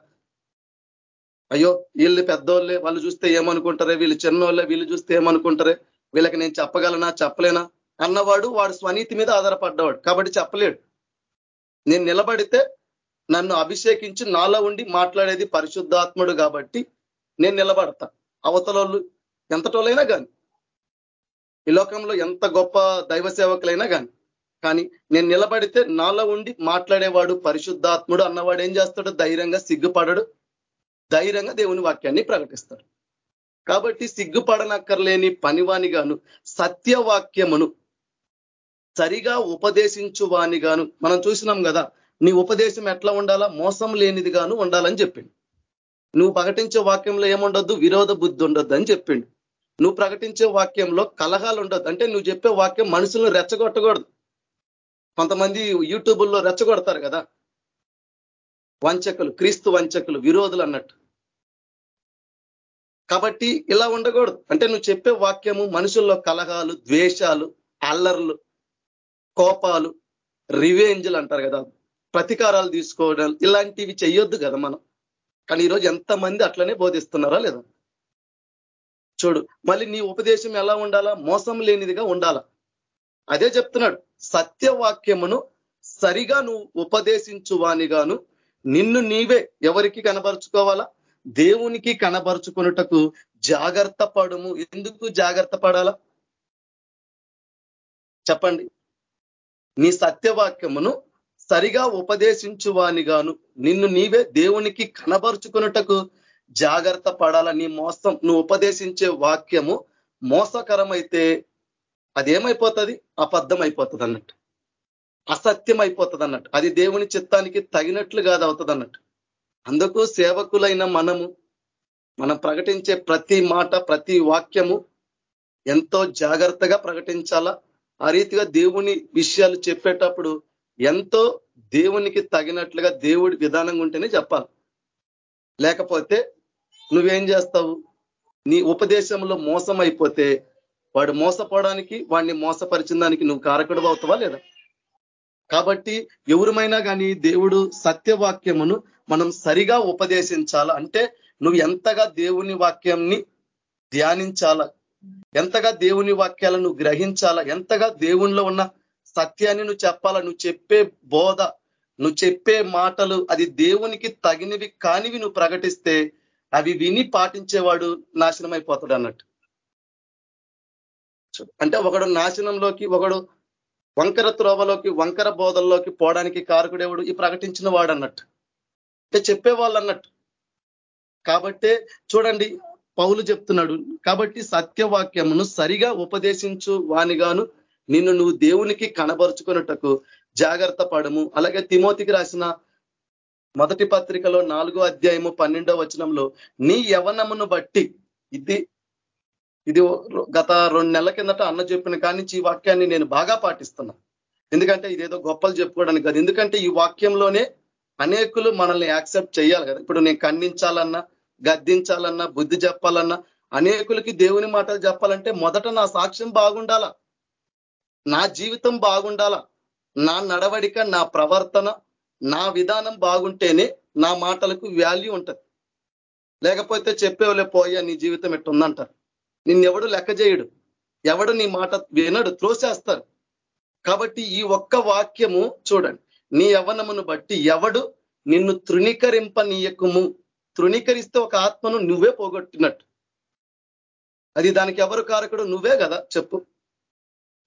అయ్యో వీళ్ళు పెద్దోళ్ళే వాళ్ళు చూస్తే ఏమనుకుంటారే? వీళ్ళు చిన్నోళ్ళే వీళ్ళు చూస్తే ఏమనుకుంటారే? వీళ్ళకి నేను చెప్పగలనా? చెప్పలేనా? అన్నవాడు వాడు స్వనీతి మీద ఆధారపడ్డవాడు. కాబట్టి చెప్పలేడు. నేను నిలబడితే నన్ను అభిషేకించి నాలో ఉండి మాట్లాడేది పరిశుద్ధాత్ముడు కాబట్టి నేను నిలబడతా. అవతలోళ్ళు ఎంతటోళ్ళైనా కానీ ఈ లోకంలో ఎంత గొప్ప దైవ సేవకులైనా కానీ కానీ నేను నిలబడితే నాలో ఉండి మాట్లాడేవాడు పరిశుద్ధాత్ముడు అన్నవాడు ఏం చేస్తాడు? ధైర్యంగా సిగ్గుపడడు. ధైర్యంగా దేవుని వాక్యాన్ని ప్రకటిస్తాడు కాబట్టి సిగ్గుపడనక్కర్లేని పనివాని గాను సత్యవాక్యమును సరిగా ఉపదేశించు గాను మనం చూసినాం కదా నీ ఉపదేశం ఎట్లా ఉండాలా? మోసం లేనిది గాను ఉండాలని చెప్పిండు. నువ్వు ప్రకటించే వాక్యంలో ఏముండొద్దు? విరోధ బుద్ధి ఉండొద్దు అని చెప్పిండు. నువ్వు ప్రకటించే వాక్యంలో కలహాలు ఉండొద్దు. అంటే నువ్వు చెప్పే వాక్యం మనుషులను రెచ్చగొట్టకూడదు. కొంతమంది యూట్యూబుల్లో రెచ్చగొడతారు కదా వంచకులు క్రీస్తు వంచకులు విరోధులు అన్నట్టు. కాబట్టి ఇలా ఉండకూడదు. అంటే నువ్వు చెప్పే వాక్యము మనుషుల్లో కలహాలు ద్వేషాలు అల్లర్లు కోపాలు రివేంజ్లు అంటారు కదా. ప్రతీకారాలు తీసుకోవడం ఇలాంటివి చెయ్యొద్దు కదా మనం. కానీ ఈరోజు ఎంతమంది అట్లనే బోధిస్తున్నారా లేదా? చూడు మళ్ళీ నీ ఉపదేశం ఎలా ఉండాలా? మోసం లేనిదిగా ఉండాలా? అదే చెప్తున్నాడు. సత్యవాక్యమును సరిగా నువ్వు ఉపదేశించువానిగాను నిన్ను నీవే ఎవరికి కనబరుచుకోవాలా? దేవునికి కనబరుచుకున్నటకు జాగ్రత్త పడము. ఎందుకు జాగ్రత్త పడాలా? చెప్పండి. నీ సత్యవాక్యమును సరిగా ఉపదేశించు వానిగాను నిన్ను నీవే దేవునికి కనబరుచుకున్నటకు జాగ్రత్త పడాల? నీ మోసం నువ్వు ఉపదేశించే వాక్యము మోసకరమైతే అదేమైపోతుంది? అబద్ధం అయిపోతుంది అన్నట్టు అసత్యం అయిపోతుంది అన్నట్టు అది దేవుని చిత్తానికి తగినట్లు కాదు అవుతుంది అన్నట్టు అందుకు సేవకులైన మనము మనం ప్రకటించే ప్రతి మాట ప్రతి వాక్యము ఎంతో జాగ్రత్తగా ప్రకటించాలా? ఆ రీతిగా దేవుని విషయాలు చెప్పేటప్పుడు ఎంతో దేవునికి తగినట్లుగా దేవుడి విధానంగా ఉంటేనే చెప్పాలి. లేకపోతే నువ్వేం చేస్తావు? నీ ఉపదేశంలో మోసం అయిపోతే వాడు మోసపోవడానికి వాడిని మోసపరిచిన దానికి నువ్వు కారకుడు అవుతావా లేదా? కాబట్టి ఎవరమైనా కానీ దేవుడు సత్యవాక్యమును మనం సరిగా ఉపదేశించాల? అంటే నువ్వు ఎంతగా దేవుని వాక్యంని ధ్యానించాల? ఎంతగా దేవుని వాక్యాలను గ్రహించాలా? ఎంతగా దేవునిలో ఉన్న సత్యాన్ని నువ్వు చెప్పాలా? నువ్వు చెప్పే బోధ నువ్వు చెప్పే మాటలు అది దేవునికి తగినవి కానివి నువ్వు ప్రకటిస్తే అవి విని పాటించేవాడు నాశనం అయిపోతాడు అన్నట్టు. అంటే ఒకడు నాశనంలోకి ఒకడు వంకర త్రోవలోకి వంకర బోధల్లోకి పోవడానికి కారకుడేవుడు? ఈ ప్రకటించిన వాడు అన్నట్టు అంటే చెప్పేవాళ్ళు అన్నట్టు కాబట్టే చూడండి పౌలు చెప్తున్నాడు కాబట్టి సత్యవాక్యమును సరిగా ఉపదేశించు వానిగాను నిన్ను నువ్వు దేవునికి కనబరుచుకున్నటకు జాగ్రత్త పడము. అలాగే తిమోతికి రాసిన మొదటి పత్రికలో నాలుగో అధ్యాయము పన్నెండో వచనంలో నీ యవనమును బట్టి ఇది ఇది గత రెండు నెలల కిందట అన్న చెప్పిన కానీ ఈ వాక్యాన్ని నేను బాగా పాటిస్తున్నా. ఎందుకంటే ఇదేదో గొప్పలు చెప్పుకోవడానికి కాదు. ఎందుకంటే ఈ వాక్యంలోనే అనేకులు మనల్ని యాక్సెప్ట్ చేయాలి కదా. ఇప్పుడు నేను ఖండించాలన్నా గద్దించాలన్నా బుద్ధి చెప్పాలన్నా అనేకులకి దేవుని మాటలు చెప్పాలంటే మొదట నా సాక్ష్యం బాగుండాలా? నా జీవితం బాగుండాలా? నా నడవడిక నా ప్రవర్తన నా విధానం బాగుంటేనే నా మాటలకు వాల్యూ ఉంటుంది. లేకపోతే చెప్పేవాళ్ళే పోయా నీ జీవితం ఎట్టుందంటారు? నిన్నెవడు లెక్క చేయడు. ఎవడు నీ మాట వినడు త్రోసేస్తారు. కాబట్టి ఈ ఒక్క వాక్యము చూడండి. నీ యవనమును బట్టి ఎవడు నిన్ను తృణీకరింపనీయకము? తృణీకరిస్తే ఒక ఆత్మను నువ్వే పోగొట్టినట్టు. అది దానికి ఎవరు కారకుడు? నువ్వే కదా చెప్పు.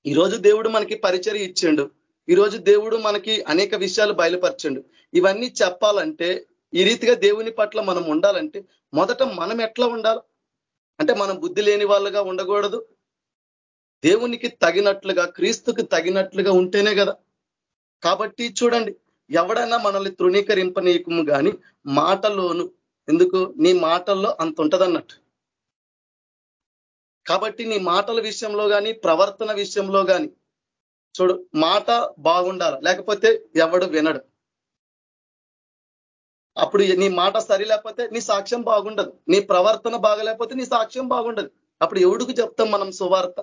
ఈరోజు దేవుడు మనకి పరిచయం ఇచ్చిండు. ఈరోజు దేవుడు మనకి అనేక విషయాలు బయలుపరచండు. ఇవన్నీ చెప్పాలంటే ఈ రీతిగా దేవుని పట్ల మనం ఉండాలంటే మొదట మనం ఎట్లా ఉండాలి? అంటే మనం బుద్ధి లేని వాళ్ళుగా ఉండకూడదు. దేవునికి తగినట్లుగా క్రీస్తుకి తగినట్లుగా ఉంటేనే కదా. కాబట్టి చూడండి ఎవడైనా మనల్ని తృణీకరింపనీయకము కానీ మాటలోను ఎందుకు? నీ మాటల్లో అంత ఉంటదన్నట్టు. కాబట్టి నీ మాటల విషయంలో కానీ ప్రవర్తన విషయంలో కానీ చూడు మాట బాగుండాల? లేకపోతే ఎవడు వినడు. అప్పుడు నీ మాట సరి లేకపోతే నీ సాక్ష్యం బాగుండదు. నీ ప్రవర్తన బాగలేకపోతే నీ సాక్ష్యం బాగుండదు. అప్పుడు ఎవడికి చెప్తాం మనం సువార్త?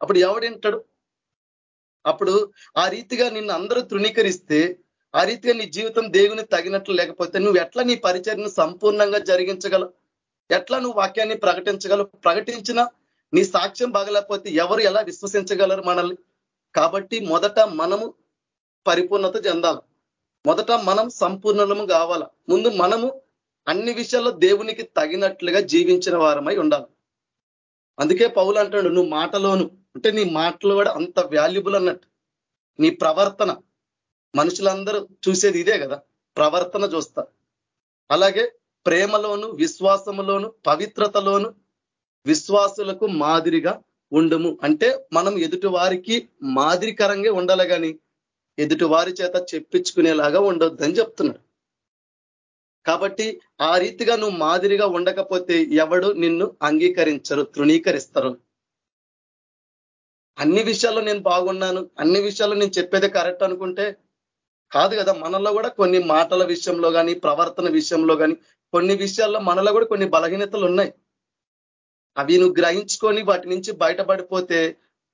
అప్పుడు ఎవడింటాడు అప్పుడు ఆ రీతిగా నిన్ను అందరూ తృణీకరిస్తే ఆ రీతిగా నీ జీవితం దేవుని తగినట్లు లేకపోతే నువ్వు ఎట్లా నీ పరిచర్ను సంపూర్ణంగా జరిగించగలవు? ఎట్లా నువ్వు వాక్యాన్ని ప్రకటించగలవు? ప్రకటించిన నీ సాక్ష్యం బాగలేకపోతే ఎవరు ఎలా విశ్వసించగలరు మనల్ని? కాబట్టి మొదట మనము పరిపూర్ణత చెందాలి. మొదట మనం సంపూర్ణము కావాల. ముందు మనము అన్ని విషయాల్లో దేవునికి తగినట్లుగా జీవించిన వారమై ఉండాలి. అందుకే పౌలు అంటాడు నువ్వు మాటలోను అంటే నీ మాటలు కూడా అంత వాల్యుబుల్ అన్నట్టు. నీ ప్రవర్తన. మనుషులందరూ చూసేది ఇదే కదా ప్రవర్తన చూస్తా. అలాగే ప్రేమలోను విశ్వాసములోను పవిత్రతలోను విశ్వాసులకు మాదిరిగా ఉండము. అంటే మనం ఎదుటి వారికి మాదిరికరంగా ఉండాలి కానీ ఎదుటి వారి చేత చెప్పించుకునేలాగా ఉండొద్దని చెప్తున్నాడు. కాబట్టి ఆ రీతిగా నువ్వు మాదిరిగా ఉండకపోతే ఎవడు నిన్ను అంగీకరించరు తృణీకరిస్తారు. అన్ని విషయాల్లో నేను బాగున్నాను అన్ని విషయాల్లో నేను చెప్పేది కరెక్ట్ అనుకుంటే కాదు కదా మనలో కూడా కొన్ని మాటల విషయంలో కానీ ప్రవర్తన విషయంలో కానీ కొన్ని విషయాల్లో మనలో కూడా కొన్ని బలహీనతలు ఉన్నాయి. అవి నువ్వు గ్రహించుకొని వాటి నుంచి బయటపడిపోతే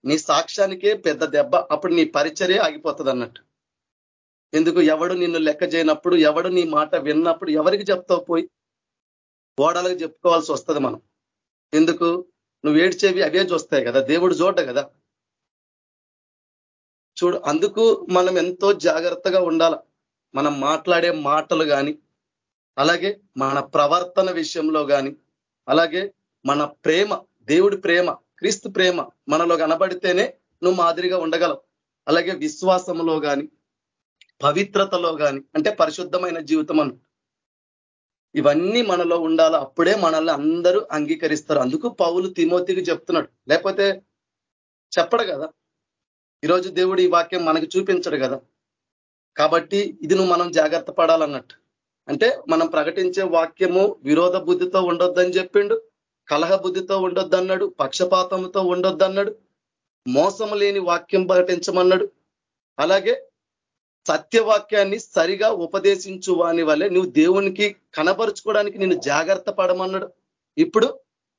నీ సాక్ష్యానికే పెద్ద దెబ్బ అప్పుడు నీ పరిచర్య ఆగిపోతుంది అన్నట్టు ఎందుకు? ఎవడు నిన్ను లెక్క చేయనప్పుడు ఎవడు నీ మాట విన్నప్పుడు ఎవరికి చెప్తావు పోయి? ఓడలకు చెప్పుకోవాల్సి వస్తుంది మనం. ఎందుకు? నువ్వు ఏడ్చేవి అవే చూస్తాయి కదా దేవుడు చూడ కదా. చూడు అందుకు మనం ఎంతో జాగ్రత్తగా ఉండాల. మనం మాట్లాడే మాటలు కానీ అలాగే మన ప్రవర్తన విషయంలో కానీ అలాగే మన ప్రేమ దేవుడి ప్రేమ క్రీస్తు ప్రేమ మనలో కనబడితేనే నువ్వు మాదిరిగా ఉండగలవు. అలాగే విశ్వాసంలో కానీ పవిత్రతలో కానీ అంటే పరిశుద్ధమైన జీవితం అను. ఇవన్నీ మనలో ఉండాలి అప్పుడే మనల్ని అందరూ అంగీకరిస్తారు. అందుకు పౌలు తిమోతికి చెప్తున్నాడు. లేకపోతే చెప్పడు కదా. ఈరోజు దేవుడు ఈ వాక్యం మనకు చూపించడు కదా. కాబట్టి ఇది నువ్వు మనం జాగ్రత్త పడాలన్నట్టు. అంటే మనం ప్రకటించే వాక్యము విరోధ బుద్ధితో ఉండొద్దని చెప్పిండు. కలహ బుద్ధితో ఉండొద్దన్నాడు పక్షపాతంతో ఉండొద్దన్నాడు మోసము లేని వాక్యం ప్రకటించమన్నాడు. అలాగే సత్యవాక్యాన్ని సరిగా ఉపదేశించు వాని వల్లే నువ్వు దేవునికి కనపరుచుకోవడానికి నేను జాగ్రత్త పడమన్నాడు. ఇప్పుడు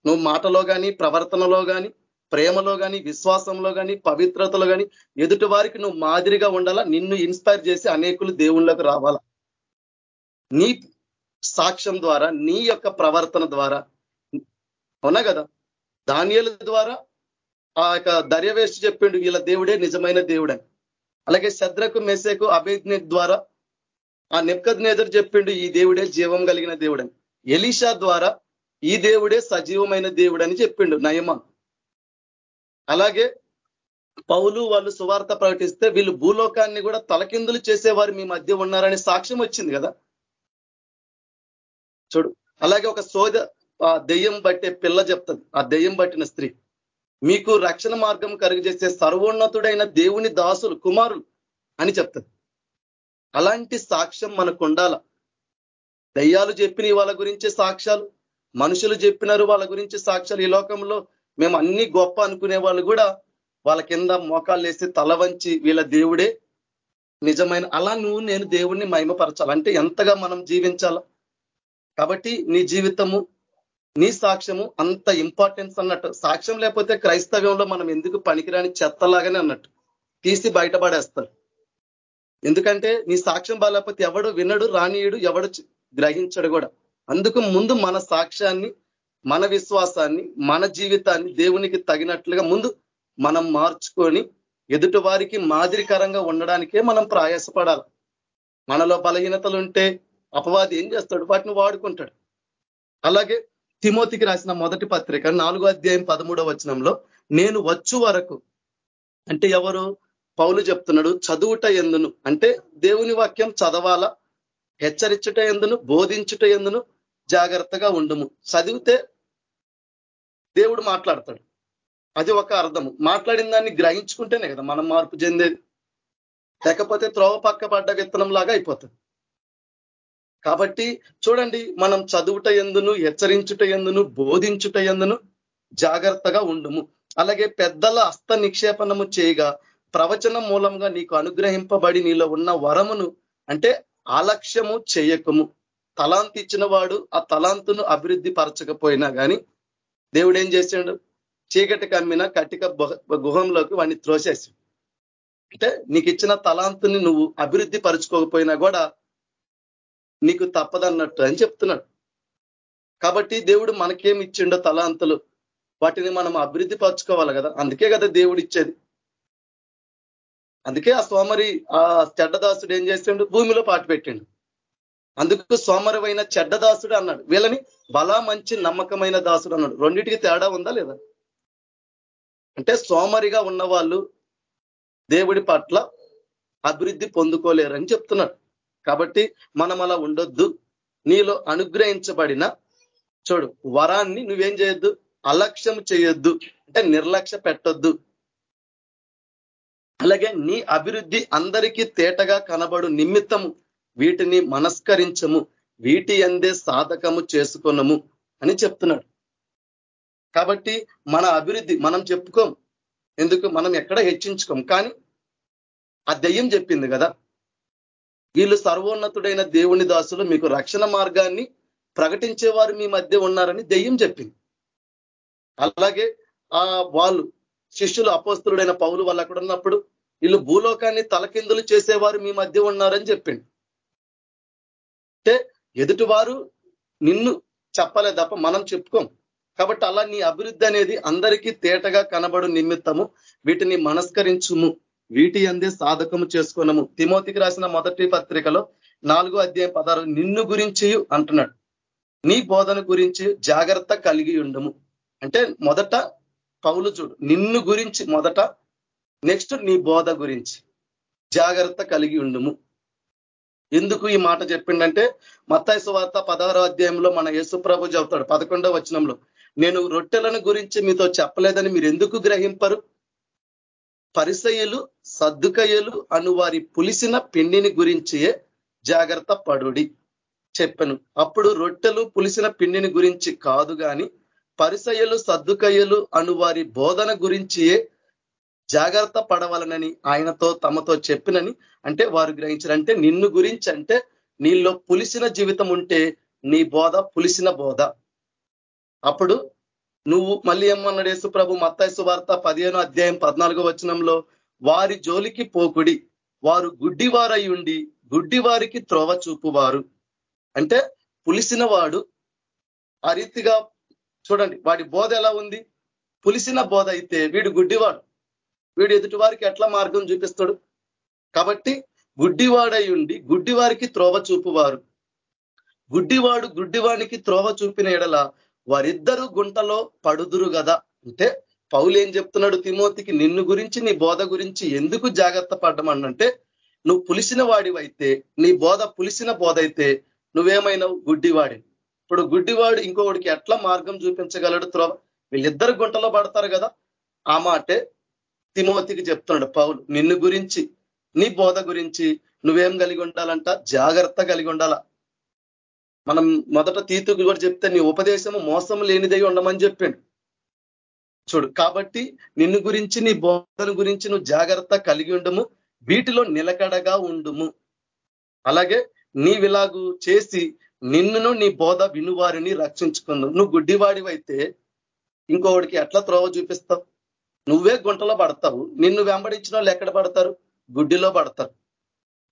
నువ్వు మాటలో కానీ ప్రవర్తనలో కానీ ప్రేమలో కానీ విశ్వాసంలో కానీ పవిత్రతలో కానీ ఎదుటి వారికి నువ్వు మాదిరిగా ఉండాలా? నిన్ను ఇన్స్పైర్ చేసి అనేకులు దేవుళ్ళకు రావాలా? నీ సాక్ష్యం ద్వారా నీ యొక్క ప్రవర్తన ద్వారా అవునా కదా? ధాన్యాల ద్వారా ఆ యొక్క దర్యవేష్టి చెప్పిండు వీళ్ళ దేవుడే నిజమైన దేవుడని. అలాగే శద్రకు మెసేకు అభిజ్ఞ ద్వారా ఆ నెప్కద్ నేదరు చెప్పిండు ఈ దేవుడే జీవం కలిగిన దేవుడని. ఎలీషా ద్వారా ఈ దేవుడే సజీవమైన దేవుడని చెప్పిండు నయమ. అలాగే పౌలు వాళ్ళు సువార్త ప్రకటిస్తే వీళ్ళు భూలోకాన్ని కూడా తలకిందులు చేసేవారు మీ మధ్య ఉన్నారని సాక్ష్యం వచ్చింది కదా. చూడు అలాగే ఒక సోద ఆ దెయ్యం బట్టే పిల్ల చెప్తుంది. ఆ దెయ్యం పట్టిన స్త్రీ. మీకు రక్షణ మార్గం కలుగజేసే సర్వోన్నతుడైన దేవుని దాసులు కుమారులు అని చెప్తుంది. అలాంటి సాక్ష్యం మనకు ఉండాల? దయ్యాలు చెప్పిన వాళ్ళ గురించి సాక్ష్యాలు మనుషులు చెప్పినారు వాళ్ళ గురించి సాక్ష్యాలు. ఈ లోకంలో మేము అన్ని గొప్ప అనుకునే వాళ్ళు కూడా వాళ్ళ కింద మోకాళ్ళు వేసి తల వంచి వీళ్ళ దేవుడే నిజమైన అలా నువ్వు నేను దేవుణ్ణి మహిమపరచాలి. అంటే ఎంతగా మనం జీవించాల? కాబట్టి నీ జీవితము నీ సాక్ష్యము అంత ఇంపార్టెన్స్ అన్నట్టు. సాక్ష్యం లేకపోతే క్రైస్తవ్యంలో మనం ఎందుకు పనికిరాని చెత్తలాగానే అన్నట్టు. తీసి బయటపడేస్తారు. ఎందుకంటే నీ సాక్ష్యం బాగాలేకపోతే ఎవడు వినడు రానీయుడు ఎవడు గ్రహించడు కూడా. అందుకు ముందు మన సాక్ష్యాన్ని మన విశ్వాసాన్ని మన జీవితాన్ని దేవునికి తగినట్లుగా ముందు మనం మార్చుకొని ఎదుటి వారికి మాదిరికరంగా ఉండడానికే మనం ప్రయాసపడాలి. మనలో బలహీనతలు ఉంటే అపవాది ఏం చేస్తాడు? వాటిని వాడుకుంటాడు. అలాగే తిమోతికి రాసిన మొదటి పత్రిక నాలుగో అధ్యాయం పదమూడో వచనంలో నేను వచ్చు వరకు. అంటే ఎవరు? పౌలు చెప్తున్నాడు చదువుట ఎందును? అంటే దేవుని వాక్యం చదవాలా? హెచ్చరించుట ఎందును? బోధించుట ఎందును? జాగ్రత్తగా ఉండుము. చదివితే దేవుడు మాట్లాడతాడు. అది ఒక అర్థము. మాట్లాడిన దాన్ని గ్రహించుకుంటేనే కదా మనం మార్పు చెందేది. లేకపోతే త్రోవ పక్క పడ్డ విత్తనం లాగా అయిపోతుంది. కాబట్టి చూడండి మనం చదువుట ఎందును హెచ్చరించుట ఎందును బోధించుట ఎందును జాగ్రత్తగా ఉండుము. అలాగే పెద్దల హస్త నిక్షేపణము చేయగా ప్రవచనం మూలంగా నీకు అనుగ్రహింపబడి నీలో ఉన్న వరమును అంటే ఆలక్ష్యము చేయకము. తలాంతి ఇచ్చిన వాడు ఆ తలాంతును అభివృద్ధి పరచకపోయినా కానీ దేవుడు ఏం చేశాడు? చీకటి కమ్మిన కటిక గుహంలోకి వాడిని త్రోసేసి అంటే నీకు ఇచ్చిన తలాంతుని నువ్వు అభివృద్ధి పరుచుకోకపోయినా కూడా నీకు తప్పదన్నట్టు అని చెప్తున్నాడు. కాబట్టి దేవుడు మనకేం ఇచ్చిండో తలాంతలు వాటిని మనం అభివృద్ధి పరచుకోవాలి కదా. అందుకే కదా దేవుడు ఇచ్చేది. అందుకే ఆ సోమరి ఆ చెడ్డదాసుడు ఏం చేసిండు? భూమిలో పాటు పెట్టిండు. అందుకు సోమరివైన చెడ్డదాసుడు అన్నాడు. వీళ్ళని బలా మంచి నమ్మకమైన దాసుడు అన్నాడు. రెండింటికి తేడా ఉందా లేదా? అంటే సోమరిగా ఉన్న వాళ్ళు దేవుడి పట్ల అభివృద్ధి పొందుకోలేరని చెప్తున్నాడు. కాబట్టి మనం అలా ఉండొద్దు. నీలో అనుగ్రహించబడిన చూడు వరాన్ని నువ్వేం చేయొద్దు? అలక్ష్యం చేయొద్దు. అంటే నిర్లక్ష్య పెట్టొద్దు. అలాగే నీ అభివృద్ధి అందరికీ తేటగా కనబడు నిమిత్తము. వీటిని మనస్కరించము. వీటి అందే సాధకము చేసుకున్నము అని చెప్తున్నాడు. కాబట్టి మన అభివృద్ధి మనం చెప్పుకోం. ఎందుకు? మనం ఎక్కడ హెచ్చించుకోం. కానీ ఆ దెయ్యం చెప్పింది కదా. వీళ్ళు సర్వోన్నతుడైన దేవుని దాసులు మీకు రక్షణ మార్గాన్ని ప్రకటించేవారు మీ మధ్య ఉన్నారని దెయ్యం చెప్పింది. అలాగే ఆ వాళ్ళు శిష్యులు అపోస్తుడైన పౌలు వాళ్ళు అక్కడ ఉన్నప్పుడు వీళ్ళు భూలోకాన్ని తలకిందులు చేసేవారు మీ మధ్య ఉన్నారని చెప్పిండు. అంటే ఎదుటివారు నిన్ను చెప్పలే తప్ప మనం చెప్పుకోం. కాబట్టి అలా నీ అభివృద్ధి అనేది అందరికీ తేటగా కనబడు నిమిత్తము. వీటిని మనస్కరించుము. వీటి అందే సాధకము చేసుకున్నాము తిమోతికి రాసిన మొదటి పత్రికలో నాలుగో అధ్యాయం పదారు నిన్ను గురించి అంటున్నాడు. నీ బోధన గురించి జాగ్రత్త కలిగి ఉండము. అంటే మొదట పౌలు చూడు నిన్ను గురించి మొదట నెక్స్ట్ నీ బోధ గురించి జాగ్రత్త కలిగి ఉండుము. ఎందుకు ఈ మాట చెప్పిండంటే మత్తాయి వార్త పదహారో అధ్యాయంలో మన యేసు ప్రభు చెబుతాడు పదకొండో వచనంలో నేను రొట్టెలను గురించి మీతో చెప్పలేదని మీరు ఎందుకు గ్రహింపరు? పరిసయలు సద్దుకయ్యలు అను వారి పులిసిన పిండిని గురించే జాగ్రత్త పడుడి చెప్పను. అప్పుడు రొట్టెలు పులిసిన పిండిని గురించి కాదు కానీ పరిసయలు సద్దుకయ్యలు అను వారి బోధన గురించియే జాగ్రత్త పడవలనని ఆయనతో తమతో చెప్పినని అంటే వారు గ్రహించారంటే నిన్ను గురించి అంటే నీలో పులిసిన జీవితం ఉంటే నీ బోధ పులిసిన బోధ. అప్పుడు నువ్వు మళ్ళీ ఏమన్నాడు యేసు ప్రభు మత్తాయసు వార్త పదిహేను అధ్యాయం పద్నాలుగో వచనంలో వారి జోలికి పోకుడి వారు గుడ్డివారై ఉండి గుడ్డి వారికి త్రోవ చూపువారు. అంటే పులిసిన వాడు ఆ రీతిగా చూడండి వాడి బోధ ఎలా ఉంది? పులిసిన బోధ అయితే వీడు గుడ్డివాడు. వీడు ఎదుటి వారికి ఎట్లా మార్గం చూపిస్తాడు? కాబట్టి గుడ్డివాడై ఉండి గుడ్డివారికి త్రోవ చూపువారు. గుడ్డివాడు గుడ్డివానికి త్రోవ చూపిన ఎడల వారిద్దరు గుంటలో పడుదురు కదా అంటే పౌలు ఏం చెప్తున్నాడు తిమోతికి నిన్ను గురించి నీ బోధ గురించి ఎందుకు జాగ్రత్త పడ్డమన్నంటే నువ్వు పులిసిన వాడివైతే నీ బోధ పులిసిన బోధ అయితే నువ్వేమైనావు? గుడ్డివాడి. ఇప్పుడు గుడ్డివాడు ఇంకొకడికి ఎట్లా మార్గం చూపించగలడు త్రోవ వీళ్ళిద్దరు గుంటలో పడతారు కదా ఆ మాటే తిమోతికి చెప్తున్నాడు పౌలు నిన్ను గురించి నీ బోధ గురించి నువ్వేం కలిగి ఉండాలంట? జాగ్రత్త కలిగి ఉండాల? మనం మొదట తీతుకు కూడా చెప్తే నీ ఉపదేశము మోసం లేనిదై ఉండమని చెప్పిండు. చూడు కాబట్టి నిన్ను గురించి నీ బోధన గురించి నువ్వు జాగ్రత్త కలిగి ఉండము వీటిలో నిలకడగా ఉండుము. అలాగే నీవిలాగు చేసి నిన్నును నీ బోధ వినువారిని రక్షించుకుందు నువ్వు గుడ్డివాడివైతే ఇంకోడికి ఎట్లా త్రోవ చూపిస్తావు? నువ్వే గుంటలో పడతావు. నిన్ను వెంబడించిన వాళ్ళు ఎక్కడ పడతారు? గుడ్డిలో పడతారు.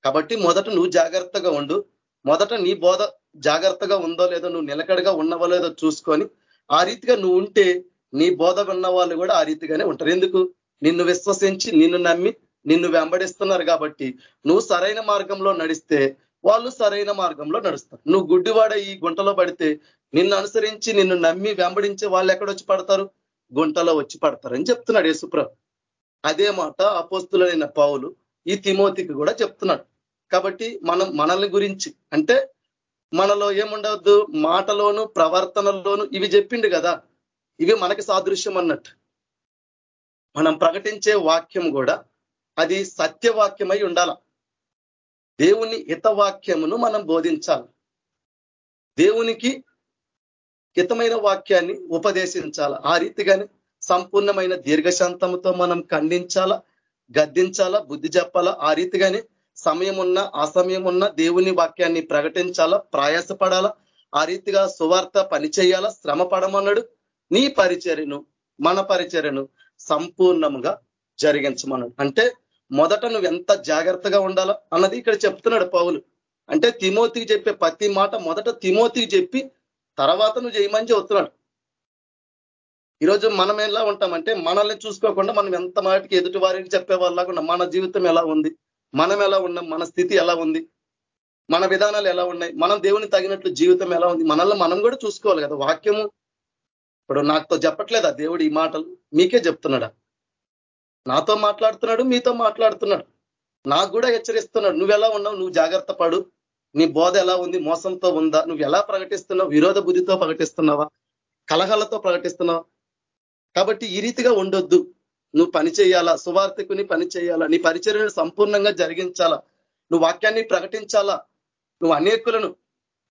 కాబట్టి మొదట నువ్వు జాగ్రత్తగా ఉండు. మొదట నీ బోధ జాగ్రత్తగా ఉందో లేదో నువ్వు నిలకడగా ఉన్నవో లేదో చూసుకొని ఆ రీతిగా నువ్వు ఉంటే నీ బోధ విన్న వాళ్ళు కూడా ఆ రీతిగానే ఉంటారు. ఎందుకు? నిన్ను విశ్వసించి నిన్ను నమ్మి నిన్ను వెంబడిస్తున్నారు కాబట్టి నువ్వు సరైన మార్గంలో నడిస్తే వాళ్ళు సరైన మార్గంలో నడుస్తారు. నువ్వు గుడ్డివాడ ఈ గుంటలో పడితే నిన్ను అనుసరించి నిన్ను నమ్మి వెంబడించే వాళ్ళు ఎక్కడొచ్చి పడతారు? గుంటలో వచ్చి పడతారు అని చెప్తున్నాడు యేసుప్ర అదే మాట అపోస్తులైన పావులు ఈ తిమోతికి కూడా చెప్తున్నాడు. కాబట్టి మనం మనల్ని గురించి అంటే మనలో ఏముండవద్దు మాటలోను ప్రవర్తనలోను ఇవి చెప్పిండు కదా. ఇవి మనకి సాదృశ్యం అన్నట్టు. మనం ప్రకటించే వాక్యం కూడా అది సత్యవాక్యమై ఉండాల. దేవుని హితవాక్యమును మనం బోధించాలి. దేవునికి హితమైన వాక్యాన్ని ఉపదేశించాల. ఆ రీతిగానే సంపూర్ణమైన దీర్ఘశాంతంతో మనం ఖండించాలా గద్దించాలా బుద్ధి చెప్పాలా. ఆ రీతిగానే సమయం ఉన్న అసమయం ఉన్న దేవుని వాక్యాన్ని ప్రకటించాలా ప్రయాసపడాలా ఆ రీతిగా సువార్త పనిచేయాలా శ్రమ పడమన్నాడు నీ పరిచర్యను మన పరిచర్యను సంపూర్ణముగా జరిగించమన్నాడు. అంటే మొదట నువ్వు ఎంత జాగ్రత్తగా ఉండాలా అన్నది ఇక్కడ చెప్తున్నాడు పౌలు. అంటే తిమోతికి చెప్పే ప్రతి మాట మొదట తిమోతికి చెప్పి తర్వాత నువ్వు చేయమని చెబుతున్నాడు. ఈరోజు మనం ఎలా ఉంటామంటే మనల్ని చూసుకోకుండా మనం ఎంత మాటికి ఎదుటి వారికి చెప్పే వాళ్ళకుండా మన జీవితం ఎలా ఉంది? మనం ఎలా ఉన్నాం? మన స్థితి ఎలా ఉంది? మన విధానాలు ఎలా ఉన్నాయి? మనం దేవుని తగినట్లు జీవితం ఎలా ఉంది? మనల్ని మనం కూడా చూసుకోవాలి కదా. వాక్యము ఇప్పుడు నాతో చెప్పట్లేదా దేవుడు ఈ మాటలు? మీకే చెప్తున్నాడా? నాతో మాట్లాడుతున్నాడు మీతో మాట్లాడుతున్నాడు. నాకు కూడా హెచ్చరిస్తున్నాడు. నువ్వు ఎలా ఉన్నావు? నువ్వు జాగ్రత్త పడు. నీ బోధ ఎలా ఉంది? మోసంతో ఉందా? నువ్వు ఎలా ప్రకటిస్తున్నావు? విరోధ బుద్ధితో ప్రకటిస్తున్నావా? కలహాలతో ప్రకటిస్తున్నావా? కాబట్టి ఈ రీతిగా ఉండొద్దు. నువ్వు పని చేయాలా? సువార్థకుని పని చేయాలా? నీ పరిచర్యను సంపూర్ణంగా జరిగించాలా? నువ్వు వాక్యాన్ని ప్రకటించాలా? నువ్వు అనేకులను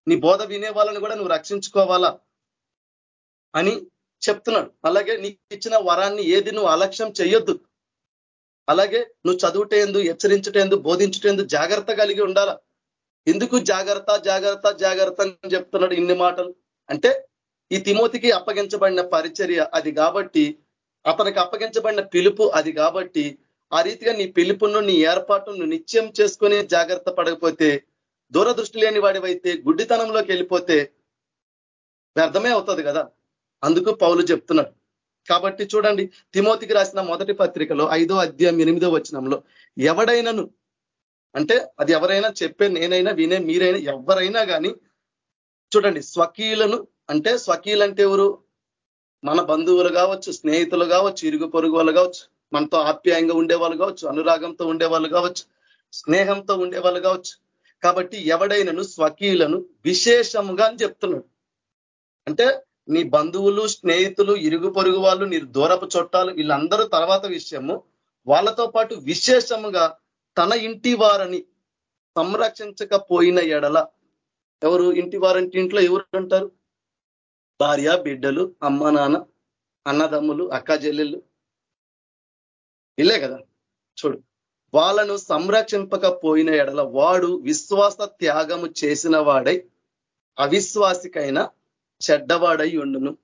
నీ బోధ వినే వాళ్ళను కూడా నువ్వు రక్షించుకోవాలా? అని చెప్తున్నాడు. అలాగే నీకు ఇచ్చిన వరాన్ని ఏది నువ్వు అలక్ష్యం చేయొద్దు అలాగే నువ్వు చదువుటేందు హెచ్చరించటేందు బోధించటేందు జాగ్రత్త కలిగి ఉండాలా? ఎందుకు జాగ్రత్త జాగ్రత్త జాగ్రత్త అని చెప్తున్నాడు ఇన్ని మాటలు? అంటే ఈ తిమోతికి అప్పగించబడిన పరిచర్య అది కాబట్టి అతనికి అప్పగించబడిన పిలుపు అది కాబట్టి ఆ రీతిగా నీ పిలుపును నీ ఏర్పాటును నిత్యం చేసుకుని జాగ్రత్త పడకపోతే దూరదృష్టి లేని వాడివైతే గుడ్డితనంలోకి వెళ్ళిపోతే వ్యర్థమే అవుతుంది కదా? అందుకు పౌలు చెప్తున్నాడు. కాబట్టి చూడండి తిమోతికి రాసిన మొదటి పత్రికలో ఐదో అధ్యాయం ఎనిమిదో వచనంలో ఎవడైనాను అంటే అది ఎవరైనా చెప్పే నేనైనా వినే మీరైనా ఎవరైనా కానీ చూడండి స్వకీయులను అంటే స్వకీయులు అంటే ఎవరు? మన బంధువులు కావచ్చు స్నేహితులు కావచ్చు ఇరుగు పొరుగు వాళ్ళు కావచ్చు మనతో ఆప్యాయంగా ఉండేవాళ్ళు కావచ్చు అనురాగంతో ఉండేవాళ్ళు కావచ్చు స్నేహంతో ఉండేవాళ్ళు కావచ్చు. కాబట్టి ఎవడైనను స్వకీయులను విశేషముగా అని చెప్తున్నాడు. అంటే నీ బంధువులు స్నేహితులు ఇరుగు పొరుగు వాళ్ళు నీ దూరపు చుట్టాలు వీళ్ళందరూ తర్వాత విషయము వాళ్ళతో పాటు విశేషముగా తన ఇంటి వారని సంరక్షించకపోయిన ఎడల ఎవరు? ఇంటి వారంటి ఇంట్లో ఎవరు అంటారు భార్య బిడ్డలు అమ్మ నాన్న అన్నదమ్ములు అక్క చెల్లెళ్ళు. ఇల్లే కదా? చూడు. వాళ్ళను సంరక్షింపకపోయిన ఎడల వాడు విశ్వాస త్యాగము చేసిన వాడై అవిశ్వాసికైనా చెడ్డవాడై ఉండును.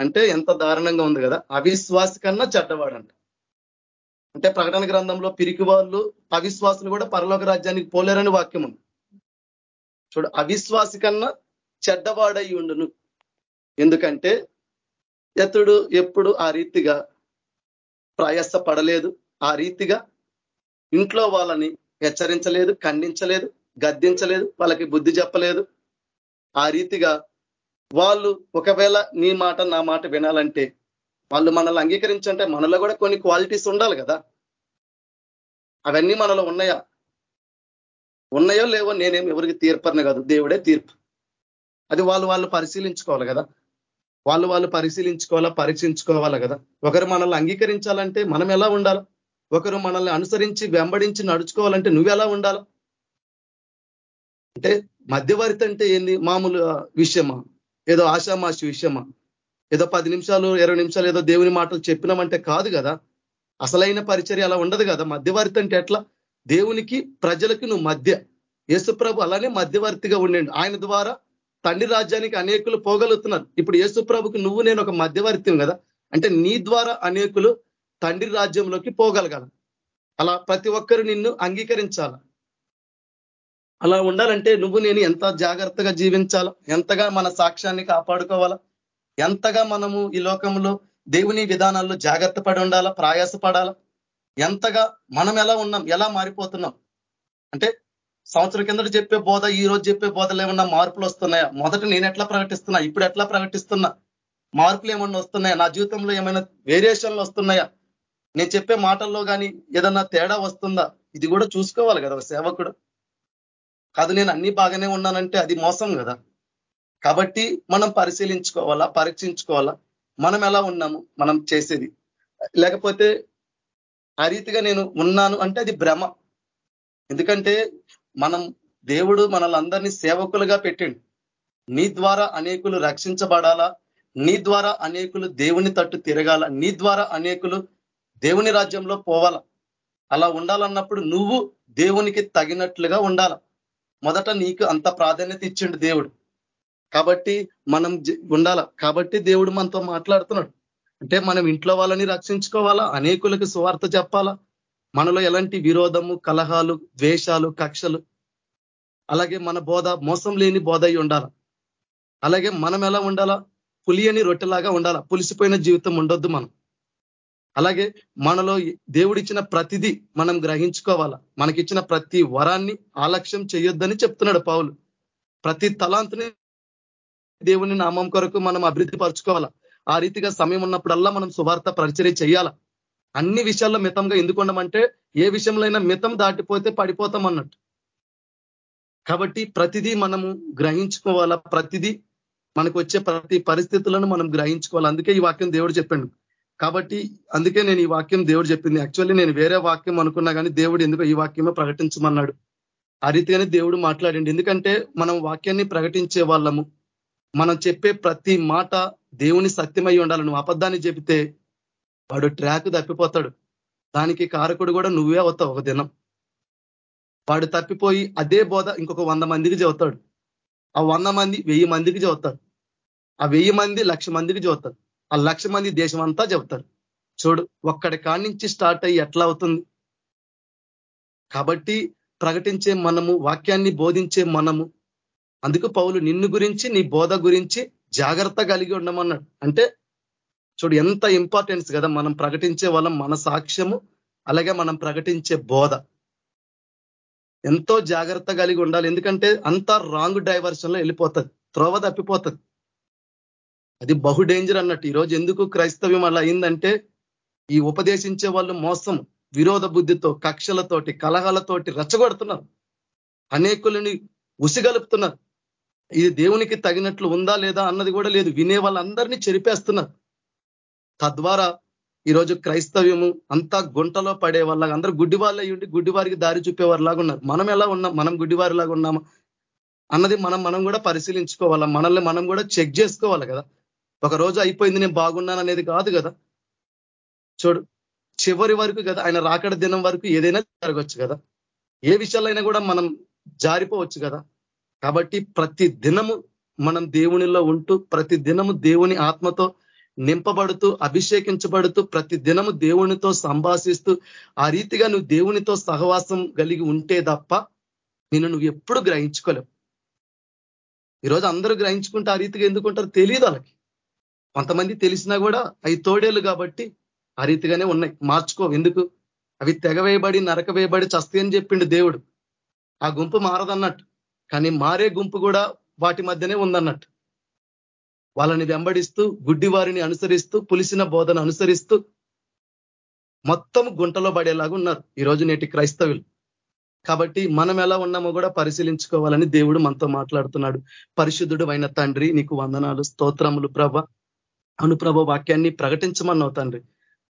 అంటే ఎంత దారుణంగా ఉంది కదా? అవిశ్వాసి కన్నా చెడ్డవాడంట. అంటే ప్రకటన గ్రంథంలో పిరికి వాళ్ళు అవిశ్వాసులు కూడా పరలోక రాజ్యానికి పోలేరని వాక్యం ఉంది. చూడు. అవిశ్వాసి కన్నా చెడ్డవాడై ఉండును. ఎందుకంటే ఎతుడు ఎప్పుడు ఆ రీతిగా ప్రయాస పడలేదు ఆ రీతిగా ఇంట్లో వాళ్ళని హెచ్చరించలేదు ఖండించలేదు గద్దించలేదు వాళ్ళకి బుద్ధి చెప్పలేదు. ఆ రీతిగా వాళ్ళు ఒకవేళ నీ మాట నా మాట వినాలంటే వాళ్ళు మనల్ని అంగీకరించంటే మనలో కూడా కొన్ని క్వాలిటీస్ ఉండాలి కదా. అవన్నీ మనలో ఉన్నాయా? ఉన్నాయో లేవో నేనేం ఎవరికి తీర్పరని కాదు. దేవుడే తీర్పు. అది వాళ్ళు వాళ్ళు పరిశీలించుకోవాలి కదా. వాళ్ళు వాళ్ళు పరిశీలించుకోవాలా పరీక్షించుకోవాలా కదా? ఒకరు మనల్ని అంగీకరించాలంటే మనం ఎలా ఉండాలి? ఒకరు మనల్ని అనుసరించి వెంబడించి నడుచుకోవాలంటే నువ్వు ఎలా ఉండాలి? అంటే మధ్యవర్తి అంటే ఏంది? మామూలు విషయమా? ఏదో ఆషామాషి విషయమా? ఏదో పది నిమిషాలు ఇరవై నిమిషాలు ఏదో దేవుని మాటలు చెప్పినామంటే కాదు కదా? అసలైన పరిచర్య అలా ఉండదు కదా? మధ్యవర్తి అంటే ఎట్లా? దేవునికి ప్రజలకు నువ్వు మధ్య. యేసుప్రభు అలానే మధ్యవర్తిగా ఉండండి. ఆయన ద్వారా తండ్రి రాజ్యానికి అనేకులు పోగలుగుతున్నారు. ఇప్పుడు యేసుప్రభుకు నువ్వు నేను ఒక మధ్యవర్తి కదా. అంటే నీ ద్వారా అనేకులు తండ్రి రాజ్యంలోకి పోగలగాల. అలా ప్రతి ఒక్కరు నిన్ను అంగీకరించాల. అలా ఉండాలంటే నువ్వు నేను ఎంత జాగ్రత్తగా జీవించాలా? ఎంతగా మన సాక్ష్యాన్ని కాపాడుకోవాలా? ఎంతగా మనము ఈ లోకంలో దేవుని విధానాల్లో జాగ్రత్త పడి ఉండాలా? ప్రయాసపడాలా? ఎంతగా మనం ఎలా ఉన్నాం? ఎలా మారిపోతున్నాం? అంటే సంవత్సరం కిందట చెప్పే బోధ ఈ రోజు చెప్పే బోధలు ఏమన్నా మార్పులు వస్తున్నాయా? మొదట నేను ఎట్లా ప్రకటిస్తున్నా? ఇప్పుడు ఎట్లా ప్రకటిస్తున్నా? మార్పులు ఏమన్నా వస్తున్నాయా? నా జీవితంలో ఏమైనా వేరియేషన్లు వస్తున్నాయా? నేను చెప్పే మాటల్లో కానీ ఏదన్నా తేడా వస్తుందా? ఇది కూడా చూసుకోవాలి కదా సేవకుడు. కాదు నేను అన్ని బాగానే ఉన్నానంటే అది మోసం కదా. కాబట్టి మనం పరిశీలించుకోవాలా? పరీక్షించుకోవాలా? మనం ఎలా ఉన్నాము? మనం చేసేది. లేకపోతే ఆ రీతిగా నేను ఉన్నాను అంటే అది భ్రమ. ఎందుకంటే మనం దేవుడు మనల్ని సేవకులుగా పెట్టిండు. నీ ద్వారా అనేకులు రక్షించబడాలా? నీ ద్వారా అనేకులు దేవుని తట్టు తిరగాల? నీ ద్వారా అనేకులు దేవుని రాజ్యంలో పోవాల? అలా ఉండాలన్నప్పుడు నువ్వు దేవునికి తగినట్లుగా ఉండాల. మొదట నీకు అంత ప్రాధాన్యత ఇచ్చిండు దేవుడు. కాబట్టి మనం ఉండాల. కాబట్టి దేవుడు మనతో మాట్లాడుతున్నాడు. అంటే మనం ఇంట్లో వాళ్ళని రక్షించుకోవాలా? అనేకులకు సువార్త చెప్పాలా? మనలో ఎలాంటి విరోధము కలహాలు ద్వేషాలు కక్షలు అలాగే మన బోధ మోసం లేని బోధ అయి ఉండాల? అలాగే మనం ఎలా ఉండాలా? పులియని రొట్టెలాగా ఉండాలా? పులిసిపోయిన జీవితం ఉండొద్దు మనం. అలాగే మనలో దేవుడిచ్చిన ప్రతిదీ మనం గ్రహించుకోవాలా? మనకిచ్చిన ప్రతి వరాన్ని ఆలక్ష్యం చేయొద్దని చెప్తున్నాడు పావులు ప్రతి తలాంతుని దేవుని నామం కొరకు మనం అభివృద్ధి పరచుకోవాలా? ఆ రీతిగా సమయం ఉన్నప్పుడల్లా మనం సువార్త పరిచర్య చేయాలా? అన్ని విషయాల్లో మితంగా ఎందుకు ఉండమంటే ఏ విషయంలో మితం దాటిపోతే పడిపోతాం అన్నట్టు. కాబట్టి ప్రతిదీ మనము గ్రహించుకోవాలా? ప్రతిదీ మనకు వచ్చే ప్రతి పరిస్థితులను మనం గ్రహించుకోవాలి? అందుకే ఈ వాక్యం దేవుడు చెప్పాడు. కాబట్టి అందుకే నేను ఈ వాక్యం దేవుడు చెప్పింది. యాక్చువల్లీ నేను వేరే వాక్యం అనుకున్నా కానీ దేవుడు ఎందుకు ఈ వాక్యమే ప్రకటించమన్నాడు? ఆ రీతిగానే దేవుడు మాట్లాడండి. ఎందుకంటే మనం వాక్యాన్ని ప్రకటించే వాళ్ళము. మనం చెప్పే ప్రతి మాట దేవుని సత్యమై ఉండాలి నువ్వు అబద్ధాన్ని చెబితే వాడు ట్రాక్ తప్పిపోతాడు. దానికి కారకుడు కూడా నువ్వే అవుతావు ఒక దినం. వాడు తప్పిపోయి అదే బోధ ఇంకొక వంద మందికి చెబుతాడు. ఆ వంద మంది వెయ్యి మందికి చెబుతారు. ఆ వెయ్యి మంది లక్ష మందికి చెబుతారు. ఆ లక్ష మంది దేశం అంతా చెబుతారు. చూడు ఒక్కడి కాడి నుంచి స్టార్ట్ అయ్యి ఎట్లా అవుతుంది? కాబట్టి ప్రకటించే మనము వాక్యాన్ని బోధించే మనము. అందుకు పౌలు నిన్ను గురించి నీ బోధ గురించి జాగ్రత్త కలిగి ఉండమన్నాడు. అంటే చూడు ఎంత ఇంపార్టెన్స్ కదా మనం ప్రకటించే వాళ్ళం మన సాక్ష్యము అలాగే మనం ప్రకటించే బోధ. ఎంతో జాగ్రత్త కలిగి ఉండాలి. ఎందుకంటే అంతా రాంగ్ డైవర్షన్లో వెళ్ళిపోతుంది త్రోవ తప్పిపోతుంది. అది బహు డేంజర్ అన్నట్టు. ఈరోజు ఎందుకు క్రైస్తవ్యం అలా అయిందంటే ఈ ఉపదేశించే వాళ్ళు మోసం విరోధ బుద్ధితో కక్షలతోటి కలహాలతోటి రచ్చగొడుతున్నారు. అనేకులని ఉసిగలుపుతున్నారు. ఇది దేవునికి తగినట్లు ఉందా లేదా అన్నది కూడా లేదు. వినే వాళ్ళందరినీ చెరిపేస్తున్నారు. తద్వారా ఈరోజు క్రైస్తవ్యము అంతా గుంటలో పడే వాళ్ళ అందరూ గుడ్డి వాళ్ళ ఉండి గుడ్డి వారికి దారి చూపేవారిలాగా ఉన్నారు. మనం ఎలా ఉన్నాం? మనం గుడ్డివారిలాగా ఉన్నామా? అన్నది మనం మనం కూడా పరిశీలించుకోవాలా? మనల్ని మనం కూడా చెక్ చేసుకోవాలి కదా. ఒక రోజు అయిపోయింది నేను బాగున్నాను అనేది కాదు కదా. చూడు చివరి వరకు కదా ఆయన రాకడ దినం వరకు ఏదైనా జరగవచ్చు కదా. ఏ విషయాలైనా కూడా మనం జారిపోవచ్చు కదా. కాబట్టి ప్రతి దినము మనం దేవునిలో ఉంటూ ప్రతి దినము దేవుని ఆత్మతో నింపబడుతూ అభిషేకించబడుతూ ప్రతి దినము దేవునితో సంభాషిస్తూ ఆ రీతిగా నువ్వు దేవునితో సహవాసం కలిగి ఉంటే తప్ప నేను నువ్వు ఎప్పుడు గ్రహించుకోలేవు. ఈరోజు అందరూ గ్రహించుకుంటే ఆ రీతిగా ఎందుకుంటారు తెలియదు వాళ్ళకి. కొంతమంది తెలిసినా కూడా అవి తోడేలు కాబట్టి ఆ రీతిగానే ఉన్నాయి. మార్చుకో ఎందుకు? అవి తెగవేయబడి నరకవేయబడి చస్తాయని చెప్పిండు దేవుడు. ఆ గుంపు మారదన్నట్టు. కానీ మారే గుంపు కూడా వాటి మధ్యనే ఉందన్నట్టు. వాళ్ళని వెంబడిస్తూ గుడ్డి వారిని అనుసరిస్తూ పులిసిన బోధన అనుసరిస్తూ మొత్తం గుంటలో పడేలాగా ఉన్నారు ఈరోజు నేటి క్రైస్తవులు. కాబట్టి మనం ఎలా ఉన్నామో కూడా పరిశీలించుకోవాలని దేవుడు మనతో మాట్లాడుతున్నాడు. పరిశుద్ధుడు అయిన తండ్రి నీకు వందనాలు స్తోత్రములు ప్రభ. అనుప్రభ వాక్యాన్ని ప్రకటించమన్నావు తండ్రి.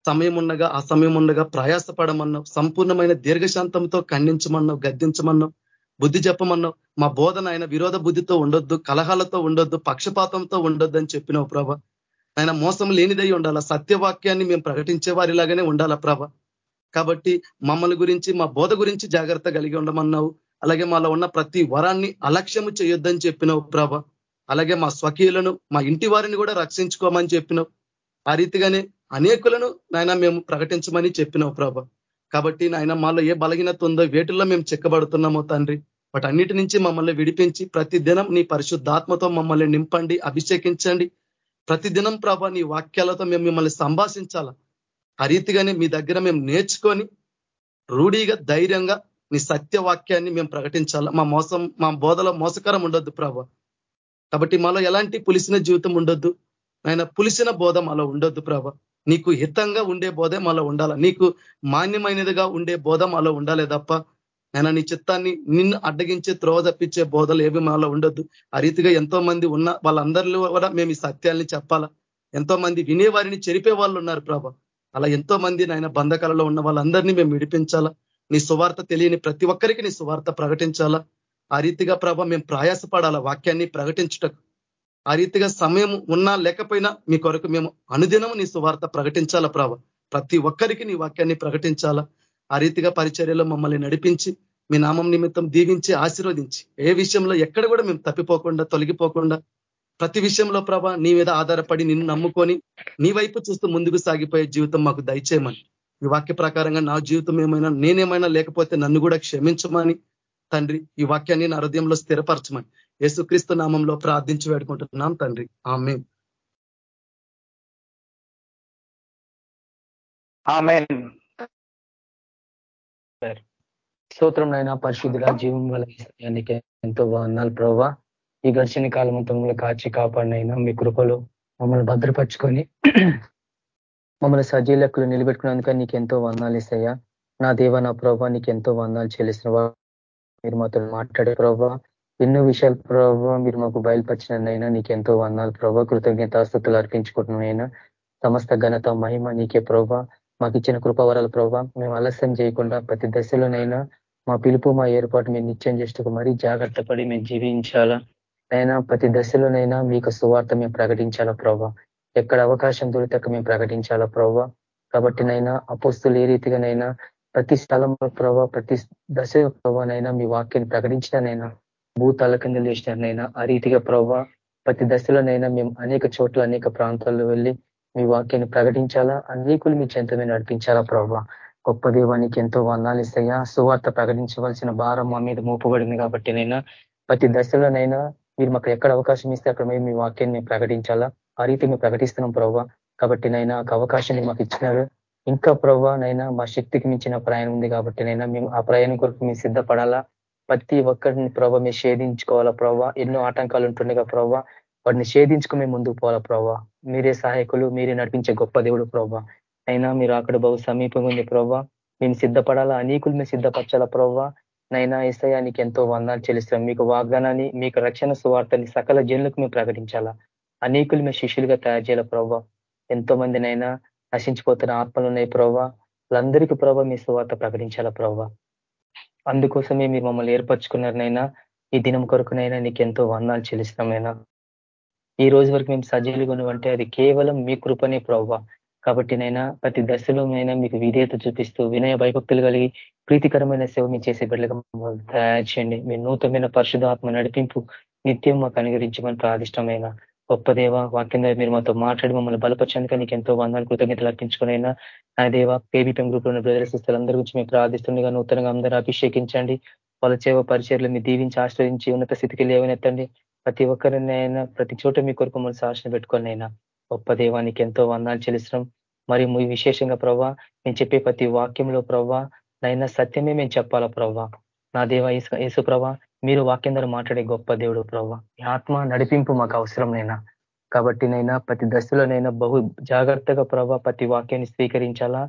సమయం ఉండగా ఆ సమయం ఉండగా ప్రయాసపడమన్నావు. సంపూర్ణమైన దీర్ఘశాంతంతో ఖండించమన్నావు గద్దించమన్నావు. బుద్ధి చెప్పమన్నావు. మా బోధన ఆయన విరోధ బుద్ధితో ఉండొద్దు కలహాలతో ఉండొద్దు పక్షపాతంతో ఉండొద్దు అని చెప్పినావు ప్రభ. ఆయన మోసం లేనిదై ఉండాలా? సత్యవాక్యాన్ని మేము ప్రకటించే వారిలాగానే ఉండాలా ప్రభ? కాబట్టి మమ్మల్ని గురించి మా బోధ గురించి జాగ్రత్త కలిగి ఉండమన్నావు. అలాగే మాలో ఉన్న ప్రతి వరాన్ని అలక్ష్యము చేయొద్దని చెప్పినావు ప్రభ. అలాగే మా స్వకీయులను మా ఇంటి వారిని కూడా రక్షించుకోమని చెప్పినావు. ఆ రీతిగానే అనేకులను నాయన మేము ప్రకటించమని చెప్పినావు ప్రభ. కాబట్టి నాయన మాలో ఏ బలహీనత ఉందో వేటిల్లో మేము చెక్కబడుతున్నామో తండ్రి. వాటి అన్నిటి నుంచి మమ్మల్ని విడిపించి ప్రతి దినం నీ పరిశుద్ధాత్మతో మమ్మల్ని నింపండి అభిషేకించండి. ప్రతి దినం ప్రభ నీ వాక్యాలతో మేము మిమ్మల్ని సంభాషించాలా? ఆ రీతిగానే మీ దగ్గర మేము నేర్చుకొని రూఢీగా ధైర్యంగా నీ సత్యవాక్యాన్ని మేము ప్రకటించాలా? మా మోసం మా బోధలో మోసకరం ఉండొద్దు ప్రభా. కాబట్టి మాలో ఎలాంటి పులిసిన జీవితం ఉండొద్దు. ఆయన పులిసిన బోధ మాలో ఉండొద్దు ప్రభా. నీకు హితంగా ఉండే బోధ మాలో ఉండాల? నీకు మాన్యమైనదిగా ఉండే బోధ మాలో ఉండాలి తప్ప నేను నీ చిత్తాన్ని నిన్ను అడ్డగించే త్రోవ తప్పించే బోధలు ఏవి మాలో ఉండొద్దు. ఆ రీతిగా ఎంతో మంది ఉన్న వాళ్ళందరిలో కూడా మేము ఈ సత్యాల్ని చెప్పాలా? ఎంతో మంది వినేవారిని చెరిపే వాళ్ళు ఉన్నారు ప్రభ. అలా ఎంతో మంది నాయన బంధకాలలో ఉన్న వాళ్ళందరినీ మేము విడిపించాలా? నీ సువార్త తెలియని ప్రతి ఒక్కరికి నీ సువార్త ప్రకటించాలా? ఆ రీతిగా ప్రభ మేము ప్రయాసపడాలా వాక్యాన్ని ప్రకటించుటకు? ఆ రీతిగా సమయం ఉన్నా లేకపోయినా మీ కొరకు మేము అనుదినం నీ సువార్త ప్రకటించాలా ప్రభ? ప్రతి ఒక్కరికి నీ వాక్యాన్ని ప్రకటించాలా? ఆ రీతిగా పరిచర్యలో మమ్మల్ని నడిపించి మీ నామం నిమిత్తం దీవించి ఆశీర్వదించి ఏ విషయంలో ఎక్కడ కూడా మేము తప్పిపోకుండా తొలగిపోకుండా ప్రతి విషయంలో ప్రభ నీ మీద ఆధారపడి నిన్ను నమ్ముకొని నీ వైపు చూస్తూ ముందుకు సాగిపోయే జీవితం మాకు దయచేయమని. ఈ వాక్య ప్రకారంగా నా జీవితం ఏమైనా నేనేమైనా లేకపోతే నన్ను కూడా క్షమించమని తండ్రి ఈ వాక్యాన్ని నా హృదయంలో స్థిరపరచమని. యేసుక్రీస్తు నామంలో ప్రార్థించి వేడుకుంటున్నాం తండ్రి. ఆమె స్తోత్రం నైనా పరిశుద్ధుల జీవం వల్ల ఎంతో బాగున్నారు ప్రభావ ఈ ఘర్షణ కాలం అంతా కాచి కాపాడినైనా మీ కృపలో మమ్మల్ని భద్రపరుచుకొని మమ్మల్ని సజీ లెక్కలు నిలబెట్టుకున్నందుక నీకు ఎంతో వందాలు ఇస్తాయా నా దేవ నా ప్రభావ నీకు ఎంతో వందాలు చెల్లిస్తున్న మీరు మాతో మాట్లాడే ప్రభావ ఎన్నో విషయాలు ప్రభావ మీరు మాకు బయలుపరిచినైనా నీకు ఎంతో వందాలు ప్రభావ. కృతజ్ఞతాస్థుతులు అర్పించుకుంటున్నాయినా సమస్త ఘనత మహిమ నీకే ప్రభావ. మాకు ఇచ్చిన కృపవరాల ప్రభావ. మేము ఆలస్యం చేయకుండా ప్రతి దశలోనైనా మా పిలుపు మా ఏర్పాటు మేము నిత్యం చేస్తూ మరీ జాగ్రత్త పడి మేము జీవించాలా. అయినా ప్రతి దశలోనైనా మీకు సువార్త మేము ప్రకటించాలా ప్రభావ. ఎక్కడ అవకాశం దొరికితే మేము ప్రకటించాలా ప్రభావ. కాబట్టి నైనా అపోస్తులు ఏ రీతిగానైనా ప్రతి స్థలంలో ప్రభావ ప్రతి దశ ప్రభావనైనా మీ వాక్యాన్ని ప్రకటించిననైనా భూతాల కింద లేచినైనా ఆ రీతిగా ప్రభావ ప్రతి దశలోనైనా మేము అనేక చోట్ల అనేక ప్రాంతాల్లో వెళ్ళి మీ వాక్యాన్ని ప్రకటించాలా? అనేకులు మీ చెంతమే నడిపించాలా ప్రభావ గొప్ప దేవానికి ఎంతో వందాలు ఇస్తాయా? సువార్త ప్రకటించవలసిన భారం మా మీద మోపబడింది కాబట్టి నైనా ప్రతి దశలోనైనా మీరు మాకు ఎక్కడ అవకాశం ఇస్తే అక్కడ మేము మీ వాక్యాన్ని ప్రకటించాలా? ఆ రీతి మేము ప్రకటిస్తున్నాం ప్రభావ కాబట్టి నైనా ఒక అవకాశాన్ని మాకు ఇచ్చినారు. ఇంకా ప్రభావ నైనా మా శక్తికి మించిన ప్రయాణం ఉంది కాబట్టి నైనా మేము ఆ ప్రయాణం కొరకు మేము సిద్ధపడాలా? ప్రతి ఒక్కరిని ప్రభావ మేము షేధించుకోవాలా ప్రభావ ఎన్నో ఆటంకాలు ఉంటుండగా ప్రభావ వాటిని షేధించుకు మేము ముందుకు పోవాలా ప్రభావ మీరే సహాయకులు మీరే నడిపించే గొప్ప దేవుడు ప్రభావ అయినా మీరు అక్కడ బహు సమీపంగా ఉంది ప్రభావ మేము సిద్ధపడాలా? అనేకులు మేము సిద్ధపరచాలా ప్రభావ నైనా ఇసయానికి ఎంతో వందాలు చెల్లిస్తాం మీకు వాగ్దానాన్ని మీకు రక్షణ సువార్తని సకల జనులకు మేము ప్రకటించాలా? అనేకులు మేము శిష్యులుగా తయారు చేయాల ప్రభావ ఎంతో మందినైనా నశించిపోతున్న ఆత్మలు ఉన్నాయి ప్రభావ వాళ్ళందరికీ ప్రభావ మీ సువార్త ప్రకటించాలా ప్రభావ అందుకోసమే మీరు మమ్మల్ని ఏర్పరచుకున్నారనైనా ఈ దినం కొరకునైనా నీకు ఎంతో వందాలు చెల్లిస్తామైనా ఈ రోజు వరకు మేము సజీలుగా ఉన్నవంటే అది కేవలం మీ కృపనే ప్రభావ కాబట్టి నైనా ప్రతి దశలోనైనా మీకు విధేయత చూపిస్తూ వినయ భయభక్తులు కలిగి ప్రీతికరమైన సేవ మీ చేసే బిడ్డగా తయారు చేయండి మీ నూతనమైన పరిశుధాత్మ నడిపింపు నిత్యం మాకు అనుగ్రహించమని ప్రాదిష్టమైన గొప్ప దేవ వాక్యంగా మీరు మాతో మాట్లాడి మమ్మల్ని బలపరచడానికి నీకు ఎంతో వందలు కృతజ్ఞతలు అర్పించుకునైనా నా దేవ కేబీపీఎం గ్రూప్లో ఉన్న బ్రదర్స్ అందరి గురించి మేము ప్రార్థిస్తుండగా నూతనంగా అందరూ అభిషేకించండి. వాళ్ళ చేవ పరిచయలు మీ దీవించి ఆశ్రయించి ఉన్నత స్థితికి లేవనెత్తండి. ప్రతి ఒక్కరినైనా ప్రతి చోట మీ కొరకు మమ్మల్ని సాక్షణ పెట్టుకొని అయినా గొప్ప దేవానికి ఎంతో వందాలు చెల్లిస్తున్నాం. మీ విశేషంగా ప్రభా మేము చెప్పే ప్రతి వాక్యంలో ప్రవ్వా నైనా సత్యమే మేము చెప్పాలా ప్రవ్వా? నా దేవ యేసు ప్రభా మీరు వాక్యం ద్వారా మాట్లాడే గొప్ప దేవుడు ప్రభా ఆత్మ నడిపింపు మాకు అవసరం నైనా. కాబట్టి నైనా ప్రతి దశలోనైనా బహు జాగ్రత్తగా ప్రభా ప్రతి వాక్యాన్ని స్వీకరించాలా?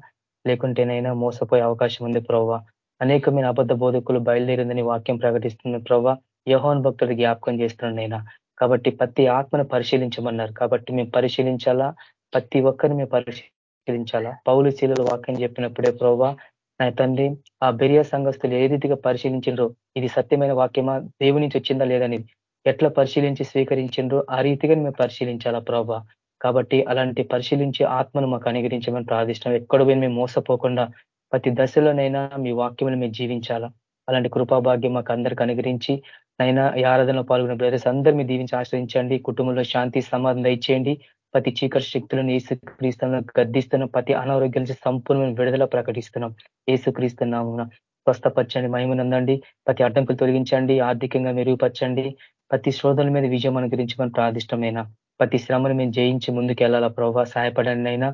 లేకుంటేనైనా మోసపోయే అవకాశం ఉంది ప్రభా అనేకమైన అబద్ధ బోధకులు బయలుదేరిందని వాక్యం ప్రకటిస్తుంది ప్రభా యహోన్ భక్తుడు జ్ఞాపకం చేస్తున్నాడు నైనా. కాబట్టి ప్రతి ఆత్మను పరిశీలించమన్నారు. కాబట్టి మేము పరిశీలించాలా? ప్రతి ఒక్కరిని మేము పరిశీలించాలా? పౌలు శీలలు వాక్యం చెప్పినప్పుడే ప్రభా నా తండ్రి ఆ బెరియా సంఘస్థులు ఏ రీతిగా పరిశీలించిండ్రో ఇది సత్యమైన వాక్యమా? దేవుని నుంచి వచ్చిందా లేదని ఎట్లా పరిశీలించి స్వీకరించిండ్రో ఆ రీతిగా మేము పరిశీలించాలా ప్రభా? కాబట్టి అలాంటి పరిశీలించి ఆత్మను మాకు అనుగ్రహించమని ప్రార్థిష్టం ఎక్కడ పోయి మేము మోసపోకుండా ప్రతి దశలోనైనా మీ వాక్యములు మేము జీవించాలా? అలాంటి కృపాభాగ్యం మాకు అందరికి అనుగ్రహించి నైనా ఈ ఆరాధనలో పాల్గొన్న బ్రదర్స్ అందరు మీ దీవించి ఆశ్రయించండి. కుటుంబంలో శాంతి సమాధానం దయచేయండి. ప్రతి చీకటి శక్తులను ఏసుక్రీస్తులను గద్దిస్తున్నాం ప్రతి అనారోగ్యం నుంచి సంపూర్ణమైన విడుదల ప్రకటిస్తున్నాం. ఏసుక్రీస్తున్నాము స్వస్థపరచండి మహిమనందండి. ప్రతి అడ్డంకులు తొలగించండి ఆర్థికంగా మెరుగుపరచండి. ప్రతి శోధన మీద విజయం అనుగ్రహించమని ప్రాదిష్టమైన ప్రతి శ్రమను మేము జయించి ముందుకు వెళ్ళాలా ప్రభావ సహాయపడండి అయినా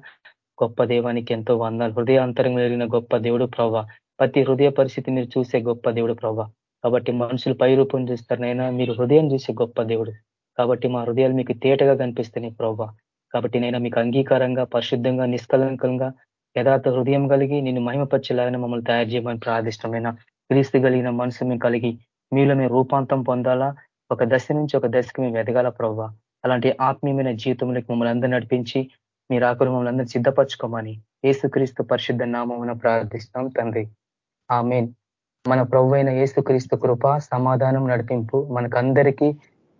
గొప్ప దేవానికి ఎంతో వందాలు హృదయాంతరంగా జరిగిన గొప్ప దేవుడు ప్రభావ ప్రతి హృదయ పరిస్థితి మీరు చూసే గొప్ప దేవుడు ప్రభావ కాబట్టి మనుషులు పై రూపం చూస్తారనైనా మీరు హృదయం చూసే గొప్ప దేవుడు. కాబట్టి మా హృదయాలు మీకు తేటగా కనిపిస్తున్నాయి ప్రభావ కాబట్టి నేను మీకు అంగీకారంగా పరిశుద్ధంగా నిష్కలంకంగా యథార్థ హృదయం కలిగి నేను మహిమపరచేలాగానే మమ్మల్ని తయారు చేయమని ప్రాదిష్టమైన క్రీస్తు కలిగిన మనసు మేము కలిగి మీలో మేము రూపాంతం పొందాలా? ఒక దశ నుంచి ఒక దశకి మేము ఎదగాల ప్రభావ అలాంటి ఆత్మీయమైన జీవితంలోకి మమ్మల్ని అందరూ నడిపించి మీరు ఆకులు మమ్మల్ని అందరూ సిద్ధపరచుకోమని ఏసుక్రీస్తు పరిశుద్ధ నామమున ప్రార్థిస్తాం తండ్రి. ఆమెన్. మన ప్రభు అయిన ఏసుక్రీస్తు కృప సమాధానం నడిపింపు మనకందరికీ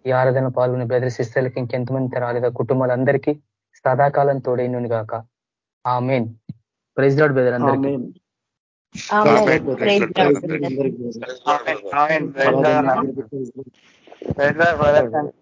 ఈ ఆరాధన పాల్గొనే బ్రదర్ సిస్టర్లకి ఇంకెంతమంది రాలేదా కుటుంబాలందరికీ సదాకాలం తోడైను గాక. ఆమెన్. ప్రైజ్ లాడ్ బ్రదర్ అందరికీ. ప్రైజ్